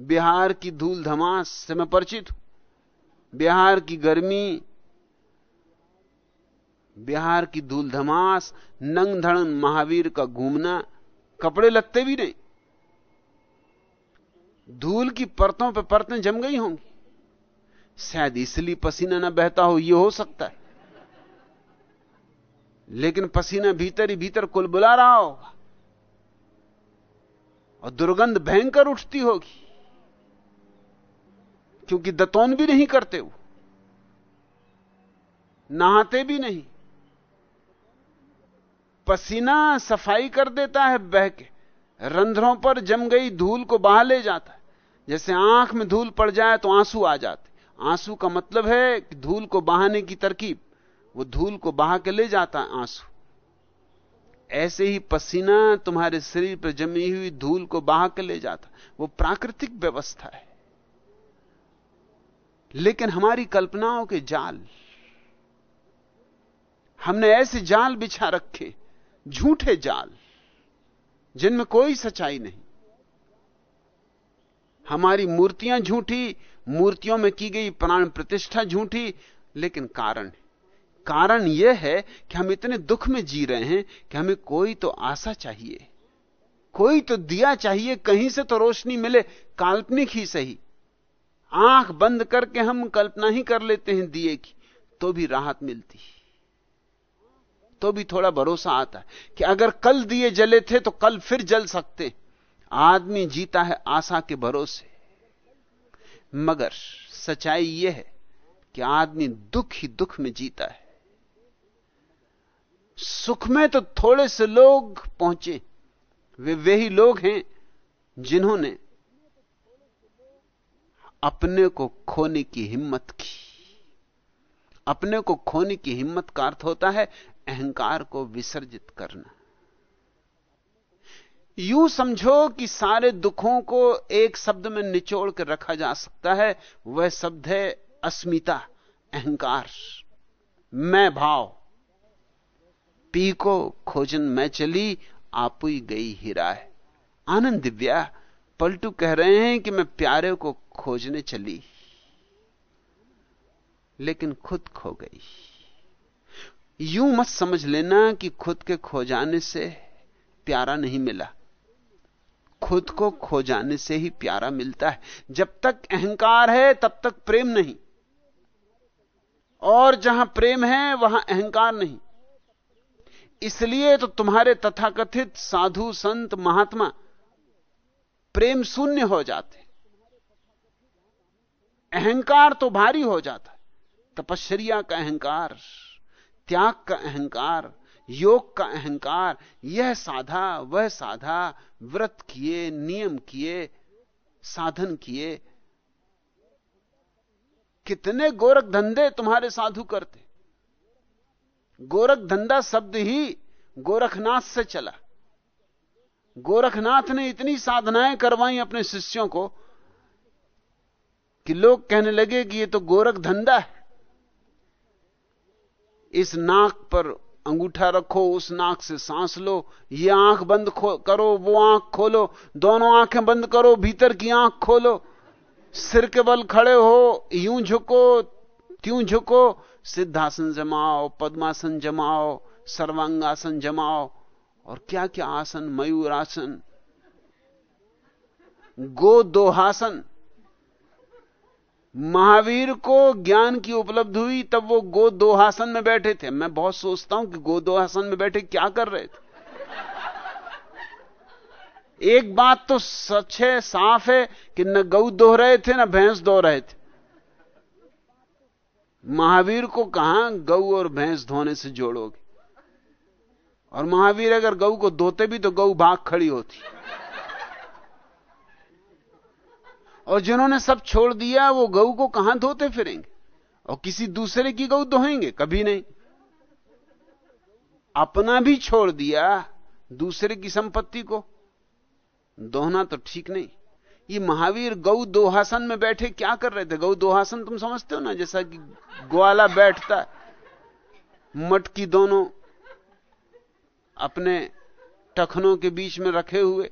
बिहार की धूल धमास से मैं परिचित हूँ। बिहार की गर्मी, बिहार की धूल धमास नंग धड़न महावीर का घूमना, कपड़े लगते भी नहीं। धूल की परतों पर परतें जम गई होंगी। शायद इसलिए पसीना ना बहता हो यह हो सकता है। लेकिन पसीना भीतर ही भीतर कुल बुला रहा होगा। और दुर्गंध भयंकर उठती होगी। क्योंकि दतौन भी नहीं करते वो। नहाते भी नहीं। पसीना सफ़ाई कर देता है बह के। रंध्रों पर जम गई धूल को बहा ले जाता है। जैसे आँख में धूल पड़ जाए तो आँसू आ जाते। आँसू का मतलब है कि धूल को बहाने की तरकीब। वो धूल को बहा के ले जाता है आँसू। ऐसे ही पसीना तुम्हारे शरीर पर जमी हुई धूल को बहा के ले जाता। वो प्राकृतिक व्यवस्था है। लेकिन हमारी कल्पनाओं के जाल, हमने ऐसे जाल बिछा रखे, झूठे जाल, जिनमें कोई सच्चाई नहीं। हमारी मूर्तियाँ झूठी, मूर्तियों में की गई प्राण प्रतिष्ठा झूठी, लेकिन कारण कारण यह है कि हम इतने दुख में जी रहे हैं कि हमें कोई तो आशा चाहिए, कोई तो दिया चाहिए, कहीं से तो रोशनी मिले, काल्पनिक ही सही। आँख बंद करके हम कल्पना ही कर लेते हैं दिए की तो भी राहत मिलती तो भी थोड़ा भरोसा आता है कि अगर कल दिए जले थे तो कल फिर जल सकते। आदमी जीता है आशा के भरोसे। मगर सच्चाई यह है कि आदमी दुख ही दुख में जीता है। सुख में तो थोड़े से लोग पहुँचे। वे वही लोग हैं जिन्होंने अपने को खोने की हिम्मत की। अपने को खोने की हिम्मत का अर्थ होता है अहंकार को विसर्जित करना। यूँ समझो कि सारे दुखों को एक शब्द में निचोड़ कर रखा जा सकता है, वह शब्द है अस्मिता, अहंकार। मैं भाव। पी को खोजन मैं चली ही गई हीरा है आनंद दिव्या पलटू कह रहे हैं कि मैं प्यारे को खोजने चली, लेकिन खुद खो गई। यूँ मत समझ लेना कि खुद के खो जाने से प्यारा नहीं मिला। खुद को खो जाने से ही प्यारा मिलता है। जब तक अहंकार है, तब तक प्रेम नहीं। और जहाँ प्रेम है, वहाँ अहंकार नहीं। इसलिए तो तुम्हारे तथाकथित साधु संत महात्मा प्रेम शून्य हो जाते अहंकार तो भारी हो जाता तपश्चर्या का अहंकार, त्याग का अहंकार, योग का अहंकार, यह साधा, वह साधा, व्रत किए, नियम किए, साधन किए। कितने गोरख धंधे तुम्हारे साधु करते। गोरख धंधा शब्द ही गोरखनाथ से चला। गोरखनाथ ने इतनी साधनाएँ करवाई अपने शिष्यों को कि लोग कहने लगे कि ये तो गोरख धंधा है। इस नाक पर अंगूठा रखो, उस नाक से सांस लो, ये आँख बंद करो, वो आँख खोलो, दोनों आँखें बंद करो, भीतर की आँख खोलो। सिर के बल खड़े हो, यूँ झुको, त्यों झुको, सिद्धासन जमाओ, पद्मासन जमाओ, सर्वांगासन जमाओ और क्या क्या आसन? मयूर आसन गो दोहासन महावीर को ज्ञान की उपलब्ध हुई, तब वो गो दोहासन में बैठे थे। मैं बहुत सोचता हूँ कि गो दोहासन में बैठे क्या कर रहे थे। एक बात तो सच है, साफ़ है कि न गऊ दो रहे थे, न भैंस दो रहे थे। महावीर को कहाँ गऊ और भैंस धोने से जोड़ोगे? और महावीर अगर गऊ को धोते भी तो गऊ भाग खड़ी होती। और जिन्होंने सब छोड़ दिया, वो गऊ को कहाँ धोते फिरेंगे? और किसी दूसरे की गऊ दोहेंगे कभी नहीं। अपना भी छोड़ दिया, दूसरे की संपत्ति को। दोहना तो ठीक नहीं। ये महावीर गौ दोहासन में बैठे क्या कर रहे थे? गौ दोहासन तुम समझते हो ना, जैसा कि ग्वाला बैठता मटकी दोनों अपने टखनों के बीच में रखे हुए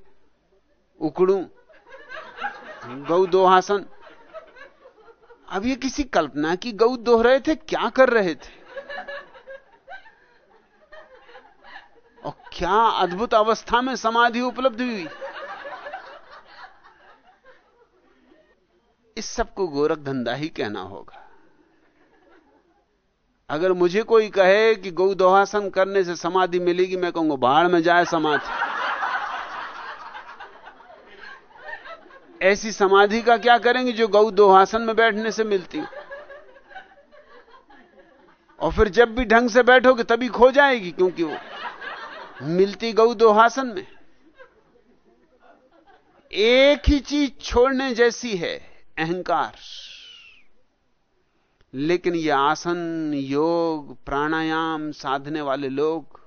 उकड़ू गौ दोहासन। अब ये किसी कल्पना की गौ दोह रहे थे, क्या कर रहे थे? और क्या अद्भुत अवस्था में समाधि उपलब्ध हुई? इस सबको गोरख धंधा ही कहना होगा। अगर मुझे कोई कहे कि गौ दोहासन करने से समाधि मिलेगी, मैं कहूँगा बाढ़ में जाए समाधि। ऐसी समाधि का क्या करेंगे जो गौ दोहासन में बैठने से मिलती और फिर जब भी ढंग से बैठोगे, तभी खो जाएगी, क्योंकि वो मिलती गौ दोहासन में। एक ही चीज़ छोड़ने जैसी है, अहंकार। लेकिन ये आसन, योग, प्राणायाम साधने वाले लोग,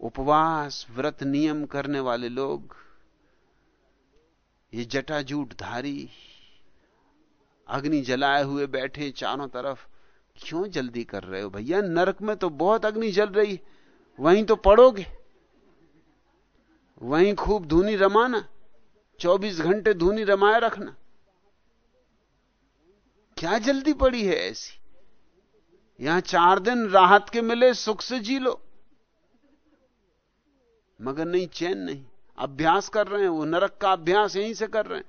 उपवास, व्रत नियम करने वाले लोग, ये जटाजूट धारी अग्नि जलाए हुए बैठे चारों तरफ़, क्यों जल्दी कर रहे हो भैया? नरक में तो बहुत अग्नि जल रही, वहीं तो पड़ोगे। वहीं खूब धूनी रमाना 24 घंटे धूनी रमाए रखना। क्या जल्दी पड़ी है ऐसी? यहाँ चार दिन राहत के मिले, सुख से जी लो। मगर नहीं, चैन नहीं। अभ्यास कर रहे हैं, वो नरक का अभ्यास यहीं से कर रहे हैं।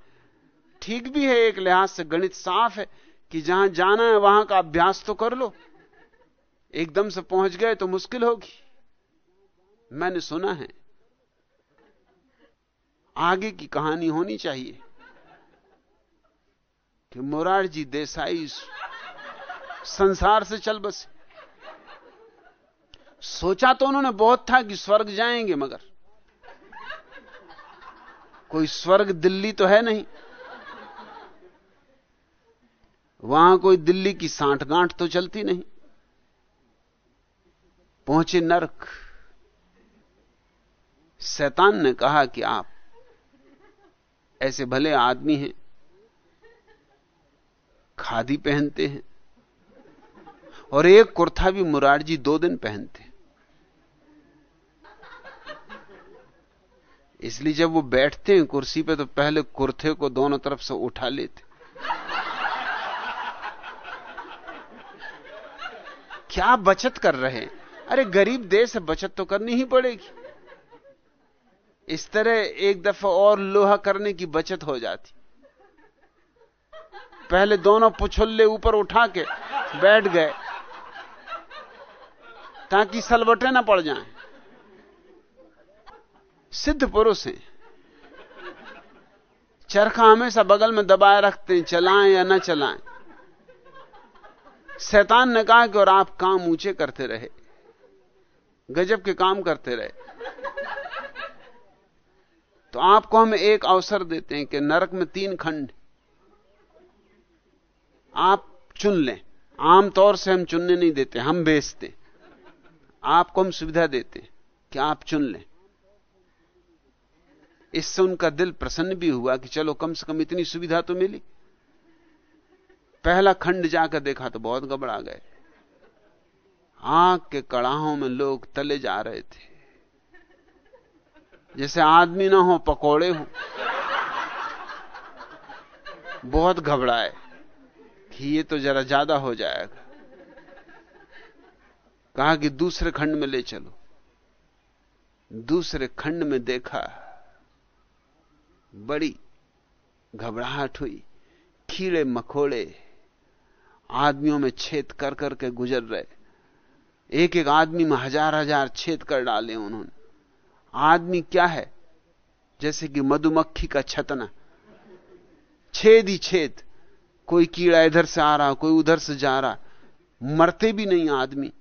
ठीक भी है, एक लिहाज से गणित साफ़ है कि जहाँ जाना है, वहाँ का अभ्यास तो कर लो। एकदम से पहुँच गए तो मुश्किल होगी। मैंने सुना है, आगे की कहानी होनी चाहिए। कि मोरारजी देसाई संसार से चल बसे। सोचा तो उन्होंने बहुत था कि स्वर्ग जाएँगे, मगर कोई स्वर्ग दिल्ली तो है नहीं। वहाँ कोई दिल्ली की सांठ गांठ तो चलती नहीं। पहुँचे नरक। शैतान ने कहा कि आप ऐसे भले आदमी हैं खादी पहनते हैं। और एक कुर्ता भी मुरारजी दो दिन पहनते इसलिए जब वो बैठते हैं कुर्सी पे तो पहले कुर्ते को दोनों तरफ़ से उठा लेते क्या बचत कर रहे हैं? अरे, गरीब देश है बचत तो करनी ही पड़ेगी। इस तरह एक दफ़ा और लोहा करने की बचत हो जाती। पहले दोनों पुछुल्ले ऊपर उठा के बैठ गए, ताकि सलवटे ना पड़ जाएँ। सिद्ध पुरुष हैं। चरखा हमेशा बगल में दबाए रखते हैं, चलाएँ या ना चलाएँ। शैतान ने कहा कि और आप काम ऊँचे करते रहे, गजब के काम करते रहे। तो आपको हम एक अवसर देते हैं कि नरक में तीन खंड आप चुन लें। आमतौर से हम चुनने नहीं देते, हम बेचते। आपको हम सुविधा देते कि आप चुन लें। इससे उनका दिल प्रसन्न भी हुआ कि चलो, कम से कम इतनी सुविधा तो मिली। पहला खंड जाकर देखा तो बहुत घबरा गए। आग के कड़ाहों में लोग तले जा रहे थे। जैसे आदमी ना हो, पकोड़े हो। बहुत घबराए। कि ये तो जरा ज़्यादा हो जाएगा। कहा कि दूसरे खंड में ले चलो। दूसरे खंड में देखा, बड़ी घबराहट हुई। कीड़े मकोड़े आदमियों में छेद कर करके गुजर रहे। एक एक आदमी में हज़ार हज़ार छेद कर डाले उन्होंने। आदमी क्या है? जैसे कि मधुमक्खी का छतना। छेद ही छेद। कोई कीड़ा इधर से आ रहा, कोई उधर से जा रहा, मरते भी नहीं आदमी,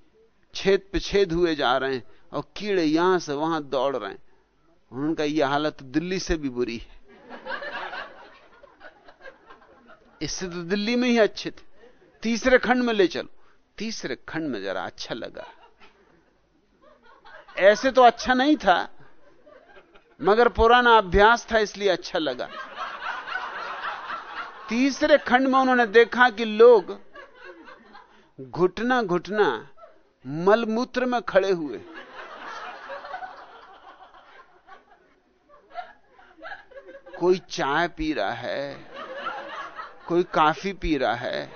छेद पे छेद हुए जा रहे हैं और कीड़े यहाँ से वहाँ दौड़ रहे हैं। उनका यह हालत दिल्ली से भी बुरी है। इससे तो दिल्ली में ही अच्छे थे। तीसरे खंड में ले चलो। तीसरे खंड में जरा अच्छा लगा। ऐसे तो अच्छा नहीं था, मगर पुराना अभ्यास था, इसलिए अच्छा लगा। तीसरे खंड में उन्होंने देखा कि लोग घुटना घुटना मलमूत्र में खड़े हुए। कोई चाय पी रहा है, कोई काफ़ी पी रहा है,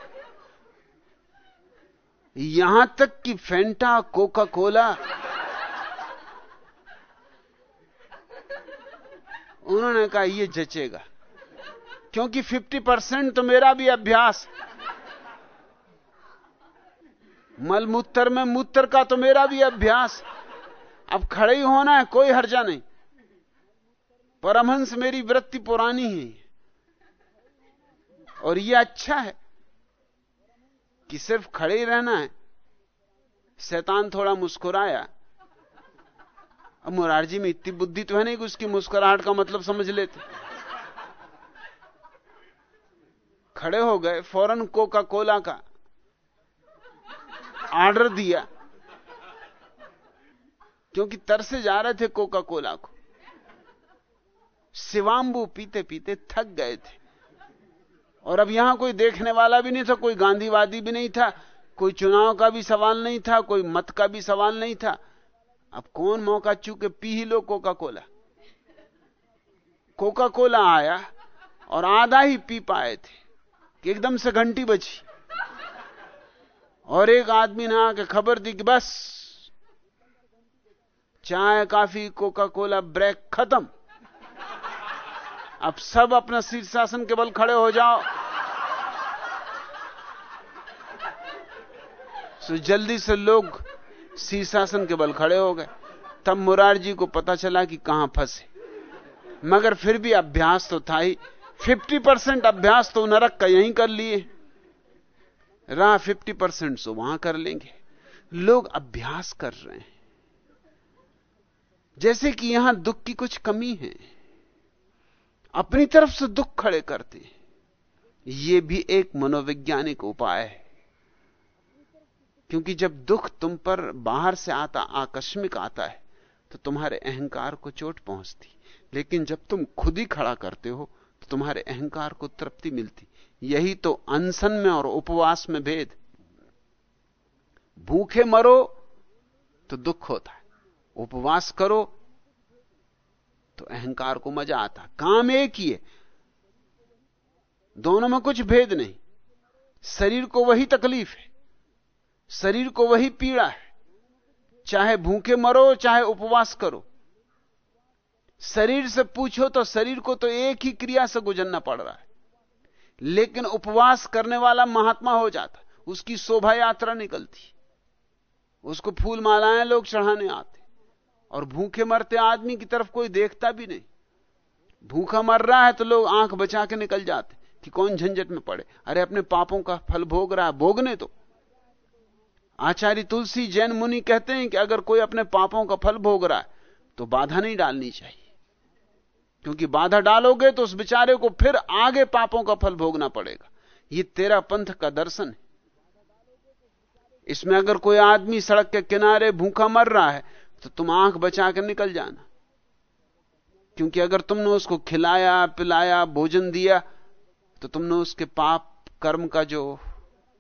यहाँ तक कि फेंटा कोका कोला उन्होंने कहा यह जचेगा। क्योंकि 50 परसेंट तो मेरा भी अभ्यास। मलमूत्र में मूत्र का तो मेरा भी अभ्यास। अब खड़े ही होना है, कोई हर्जा नहीं। परमहंस मेरी वृत्ति पुरानी है और यह अच्छा है कि सिर्फ़ खड़े ही रहना है। शैतान थोड़ा मुस्कुराया। अब मुरारजी में इतनी बुद्धि तो है नहीं कि उसकी मुस्कुराहट का मतलब समझ लेते। खड़े हो गए, फ़ौरन कोका कोला का ऑर्डर दिया। क्योंकि तरसे जा रहे थे कोका कोला को। शिवाम्बू पीते पीते थक गए थे। और अब यहाँ कोई देखने वाला भी नहीं था, कोई गांधीवादी भी नहीं था, कोई चुनाव का भी सवाल नहीं था, कोई मत का भी सवाल नहीं था। अब कौन मौका चूके पी ही लो कोका कोला कोका कोला आया और आधा ही पी पाए थे। कि एकदम से घंटी बची और एक आदमी ने आके खबर दी कि बस, चाय, काफ़ी कोका कोला ब्रेक खत्म। अब सब अपना शीर्षासन के बल खड़े हो जाओ। तो जल्दी से लोग शीर्षासन के बल खड़े हो गए। तब मुरारजी को पता चला कि कहाँ फंसे। मगर फिर भी अभ्यास तो था ही। 50 परसेंट अभ्यास तो नरक का यहीं कर लिए। रहा 50 परसेंट सो वहाँ कर लेंगे। लोग अभ्यास कर रहे हैं। जैसे कि यहाँ दुख की कुछ कमी है। अपनी तरफ़ से दुख खड़े करते यह भी एक मनोवैज्ञानिक उपाय है। क्योंकि जब दुख तुम पर बाहर से आता, आकस्मिक आता है तो तुम्हारे अहंकार को चोट पहुँचती। लेकिन जब तुम खुद ही खड़ा करते हो तो तुम्हारे अहंकार को तृप्ति मिलती। यही तो अनशन में और उपवास में भेद। भूखे मरो तो दुख होता है। उपवास करो तो अहंकार को मज़ा आता काम एक ही है। दोनों में कुछ भेद नहीं। शरीर को वही तकलीफ़ है। शरीर को वही पीड़ा है। चाहे भूखे मरो, चाहे उपवास करो। शरीर से पूछो तो शरीर को तो एक ही क्रिया से गुजरना पड़ रहा है। लेकिन उपवास करने वाला महात्मा हो जाता, उसकी शोभा यात्रा निकलती। उसको फूल मालाएँ लोग चढ़ाने आते, और भूखे मरते आदमी की तरफ़ कोई देखता भी नहीं। भूखा मर रहा है तो लोग आँख बचा के निकल जाते कि कौन झंझट में पड़े। अरे अपने पापों का फल भोग रहा है, भोगने तो आचार्य तुलसी जैन मुनि कहते हैं कि अगर कोई अपने पापों का फल भोग रहा है तो बाधा नहीं डालनी चाहिए। क्योंकि बाधा डालोगे तो उस बेचारे को फिर आगे पापों का फल भोगना पड़ेगा। यह तेरा पंथ का दर्शन है। इसमें अगर कोई आदमी सड़क के किनारे भूखा मर रहा है तो तुम आँख बचा कर निकल जाना। क्योंकि अगर तुमने उसको खिलाया, पिलाया, भोजन दिया तो तुमने उसके पाप कर्म का जो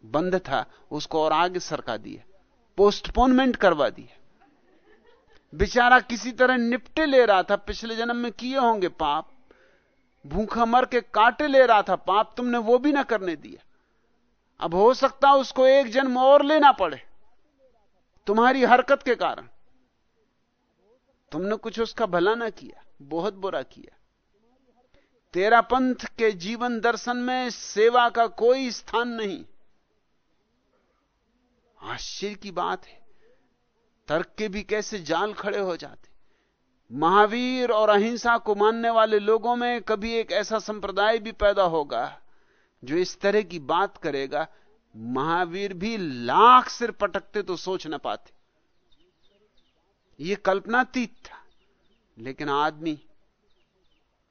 बंध था, उसको और आगे सरका दिया। पोस्टपोनमेंट करवा दिया। बेचारा किसी तरह निपटे ले रहा था, पिछले जन्म में किए होंगे पाप, भूखा मर के काटे ले रहा था पाप, तुमने वो भी ना करने दिया। अब हो सकता उसको एक जन्म और लेना पड़े, तुम्हारी हरकत के कारण। तुमने कुछ उसका भला ना किया, बहुत बुरा किया। तेरा पंथ के जीवन दर्शन में सेवा का कोई स्थान नहीं। आश्चर्य की बात है। तर्क के भी कैसे जाल खड़े हो जाते? महावीर और अहिंसा को मानने वाले लोगों में कभी एक ऐसा संप्रदाय भी पैदा होगा, जो इस तरह की बात करेगा, महावीर भी लाख सिर पटकते तो सोच ना पाते। यह कल्पनातीत था, लेकिन आदमी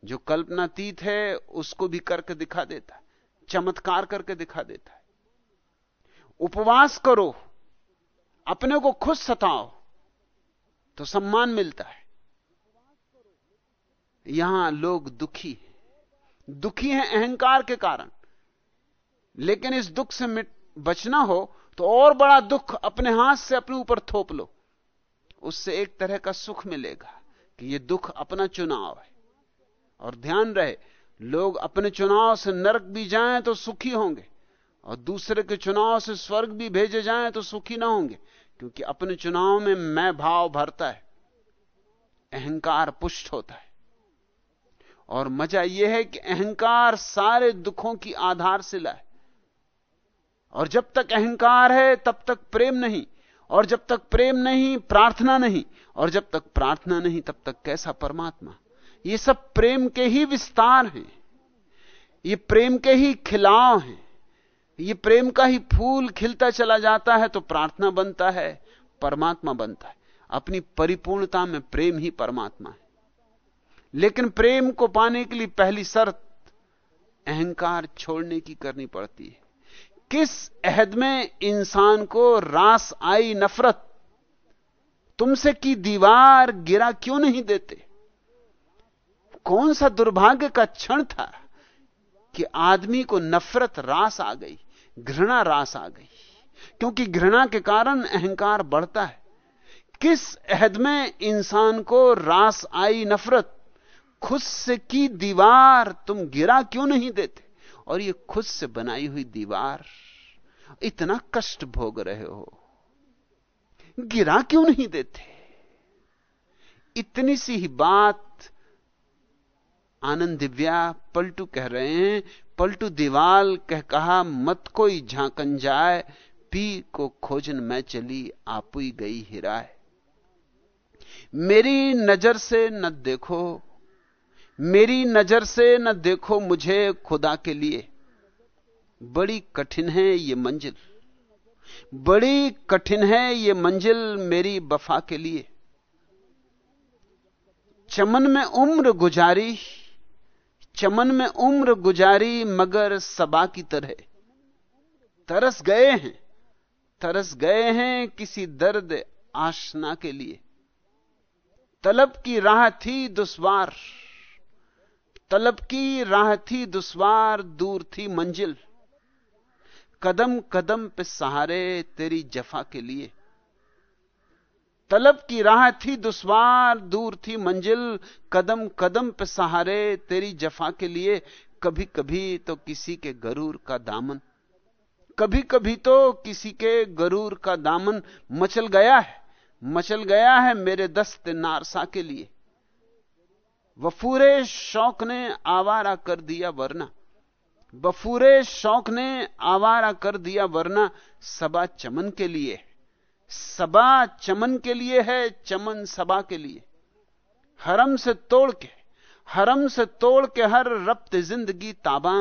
जो कल्पनातीत है, उसको भी करके दिखा देता है, चमत्कार करके दिखा देता है। उपवास करो अपने को खुद सताओ तो सम्मान मिलता है। यहाँ लोग दुखी हैं। दुखी हैं अहंकार के कारण। लेकिन इस दुख से मिट बचना हो तो और बड़ा दुख अपने हाथ से अपने ऊपर थोप लो। उससे एक तरह का सुख मिलेगा कि यह दुख अपना चुनाव है। और ध्यान रहे, लोग अपने चुनाव से नरक भी जाएँ तो सुखी होंगे। और दूसरे के चुनाव से स्वर्ग भी भेजे जाएँ तो सुखी ना होंगे, क्योंकि अपने चुनाव में मैं भाव भरता है, अहंकार पुष्ट होता है। और मज़ा यह है कि अहंकार सारे दुखों की आधारशिला है और जब तक अहंकार है, तब तक प्रेम नहीं। और जब तक प्रेम नहीं, प्रार्थना नहीं। और जब तक प्रार्थना नहीं, तब तक कैसा परमात्मा? ये सब प्रेम के ही विस्तार हैं। ये प्रेम के ही खिलाव हैं। ये प्रेम का ही फूल खिलता चला जाता है तो प्रार्थना बनता है, परमात्मा बनता है। अपनी परिपूर्णता में प्रेम ही परमात्मा है। लेकिन प्रेम को पाने के लिए पहली शर्त अहंकार छोड़ने की करनी पड़ती है। किस अहद में इंसान को रास आई नफरत तुमसे की दीवार गिरा क्यों नहीं देते? कौन सा दुर्भाग्य का क्षण था कि आदमी को नफरत रास आ गई? घृणा रास आ गई। क्योंकि घृणा के कारण अहंकार बढ़ता है। किस अहद में इंसान को रास आई नफरत? खुद से की दीवार तुम गिरा क्यों नहीं देते? और ये खुद से बनाई हुई दीवार, इतना कष्ट भोग रहे हो। गिरा क्यों नहीं देते? इतनी सी ही बात आनंद दिव्या पलटू कह रहे हैं पलटू दीवाल, कह कहा, मत कोई झांकन जाए पी को खोजन मैं चली, आपुई गई हिराए। मेरी नज़र से न देखो, मेरी नज़र से न देखो मुझे खुदा के लिए। बड़ी कठिन है ये मंजिल, बड़ी कठिन है ये मंजिल मेरी बफा के लिए। चमन में उम्र गुजारी चमन में उम्र गुजारी मगर सबा की तरह। तरस गए हैं, तरस गए हैं किसी दर्द आशना के लिए। तलब की राह थी दुश्वार तलब की राह थी दुश्वार दूर थी मंजिल। कदम कदम पे सहारे तेरी जफा के लिए। तलब की राह थी दुश्वार, दूर थी मंजिल, कदम कदम पे सहारे, तेरी जफा के लिए कभी कभी तो किसी के गरूर का दामन। कभी कभी तो किसी के गरूर का दामन मचल गया है, मचल गया है मेरे दस्त नारसा के लिए। वफूरे शौक ने आवारा कर दिया वरना, बफूरे शौक ने आवारा कर दिया वरना सबा चमन के लिए। सबा चमन के लिए है, चमन सबा के लिए। हरम से तोड़ के, हरम से तोड़ के हर रब्त ज़िंदगी ताबा।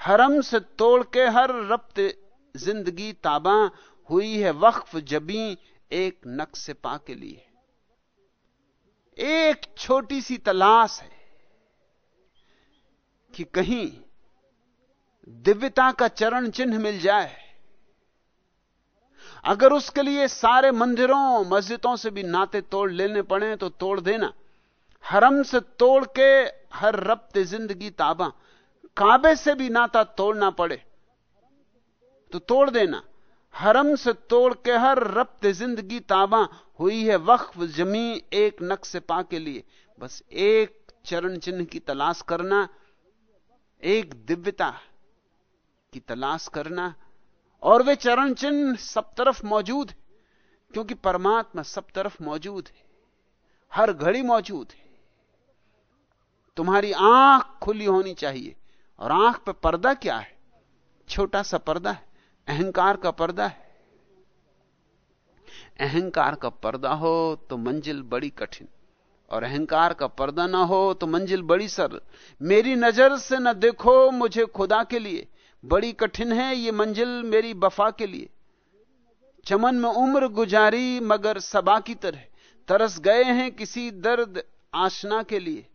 हरम से तोड़ के हर रब्त ज़िंदगी ताबा। हुई है वक्फ जबी एक नक्श पा के लिए। एक छोटी सी तलाश है कि कहीं दिव्यता का चरण चिन्ह मिल जाए। अगर उसके लिए सारे मंदिरों, मस्जिदों से भी नाते तोड़ लेने पड़े तो तोड़ देना। हरम से तोड़ के हर रब्त ज़िंदगी ताबा। काबे से भी नाता तोड़ना पड़े तो तोड़ देना। हरम से तोड़ के हर रब्त ज़िंदगी ताबा। हुई है वक्फ जमी एक नक्श पा के लिए। बस एक चरण चिन्ह की तलाश करना, एक दिव्यता की तलाश करना और वे चरण चिन्ह सब तरफ़ मौजूद है, क्योंकि परमात्मा सब तरफ़ मौजूद है। हर घड़ी मौजूद है। तुम्हारी आँख खुली होनी चाहिए। और आँख पे पर्दा क्या है? छोटा सा पर्दा है। अहंकार का पर्दा है। अहंकार का पर्दा हो तो मंजिल बड़ी कठिन। और अहंकार का पर्दा ना हो तो मंजिल बड़ी सरल। मेरी नज़र से न देखो मुझे खुदा के लिए। बड़ी कठिन है ये मंजिल मेरी बफा के लिए। चमन में उम्र गुजारी मगर सबा की तरह। तरस गए हैं किसी दर्द आशना के लिए।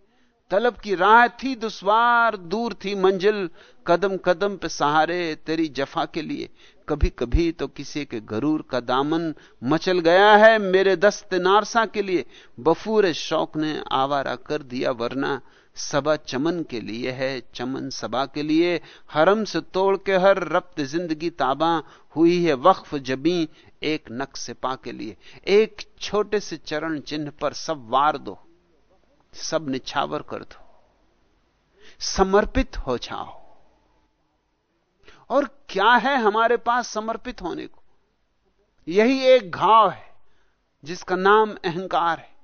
तलब की राह थी दुश्वार दूर थी मंजिल। कदम कदम पे सहारे तेरी जफा के लिए। कभी कभी तो किसी के गरूर का दामन मचल गया है मेरे दस्त नारसा के लिए। बफूर शौक ने आवारा कर दिया वरना सबा चमन के लिए है, चमन सबा के लिए। हरम से तोड़ के हर रब्त ज़िंदगी ताबा हुई है, वक्फ जबी एक नक्श पा के लिए। एक छोटे से चरण चिन्ह पर सब वार दो, सब निछावर कर दो। समर्पित हो जाओ। और क्या है हमारे पास समर्पित होने को? यही एक घाव है, जिसका नाम अहंकार है।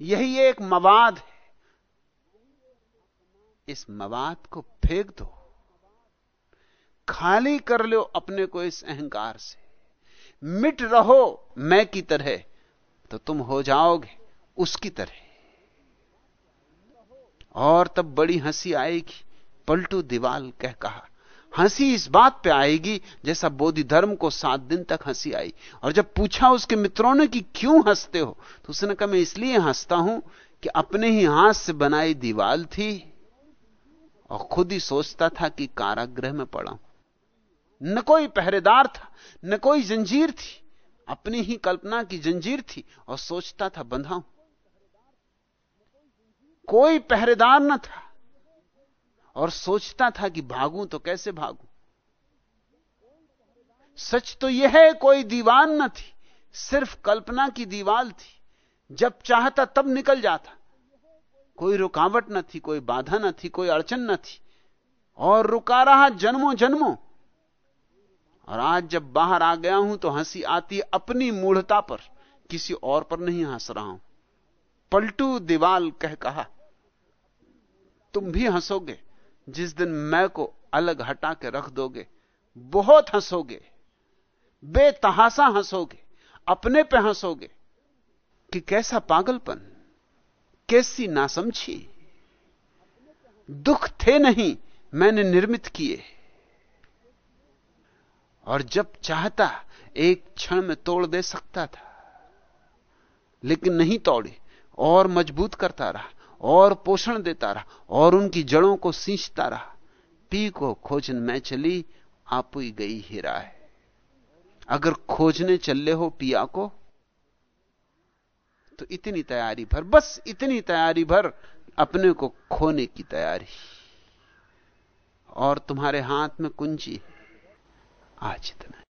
यही एक मवाद है। इस मवाद को फेंक दो। खाली कर लो अपने को इस अहंकार से। मिट रहो मैं की तरह तो तुम हो जाओगे उसकी तरह। और तब बड़ी हँसी आएगी, पलटू दीवाल कह कहा। हँसी इस बात पे आएगी जैसा बोधि धर्म को सात दिन तक हँसी आई। और जब पूछा उसके मित्रों ने कि क्यों हँसते हो तो उसने कहा, मैं इसलिए हंसता हूँ कि अपने ही हाथ से बनाई दीवाल थी और खुद ही सोचता था कि कारागृह में पड़ा न कोई पहरेदार था, न कोई जंजीर थी। अपनी ही कल्पना की जंजीर थी और सोचता था, बंधा हूँ। कोई पहरेदार न था और सोचता था कि भागूं तो कैसे भागूं। सच तो यह है, कोई दीवान न थी, सिर्फ़ कल्पना की दीवाल थी। जब चाहता तब निकल जाता। कोई रुकावट न थी, कोई बाधा न थी, कोई अड़चन न थी। और रुका रहा जन्मों जन्मों। और आज जब बाहर आ गया हूँ तो हँसी आती अपनी मूढ़ता पर। किसी और पर नहीं हंस रहा हूँ। पलटू दीवाल कह कहा, तुम भी हंसोगे। जिस दिन मैं को अलग हटा के रख दोगे, बहुत हंसोगे। बेतहासा हंसोगे। अपने पे हंसोगे। कि कैसा पागलपन। कैसी नासमझी? दुख थे नहीं, मैंने निर्मित किए। और जब चाहता, एक क्षण में तोड़ दे सकता था। लेकिन नहीं तोड़े, और मज़बूत करता रहा, और पोषण देता रहा, और उनकी जड़ों को सींचता रहा। पी को खोजन में चली, आप ही गई हीरा है अगर खोजने चले हो पिया को तो इतनी तैयारी भर, बस इतनी तैयारी भर अपने को खोने की तैयारी। और तुम्हारे हाथ में कुंजी आज इतना।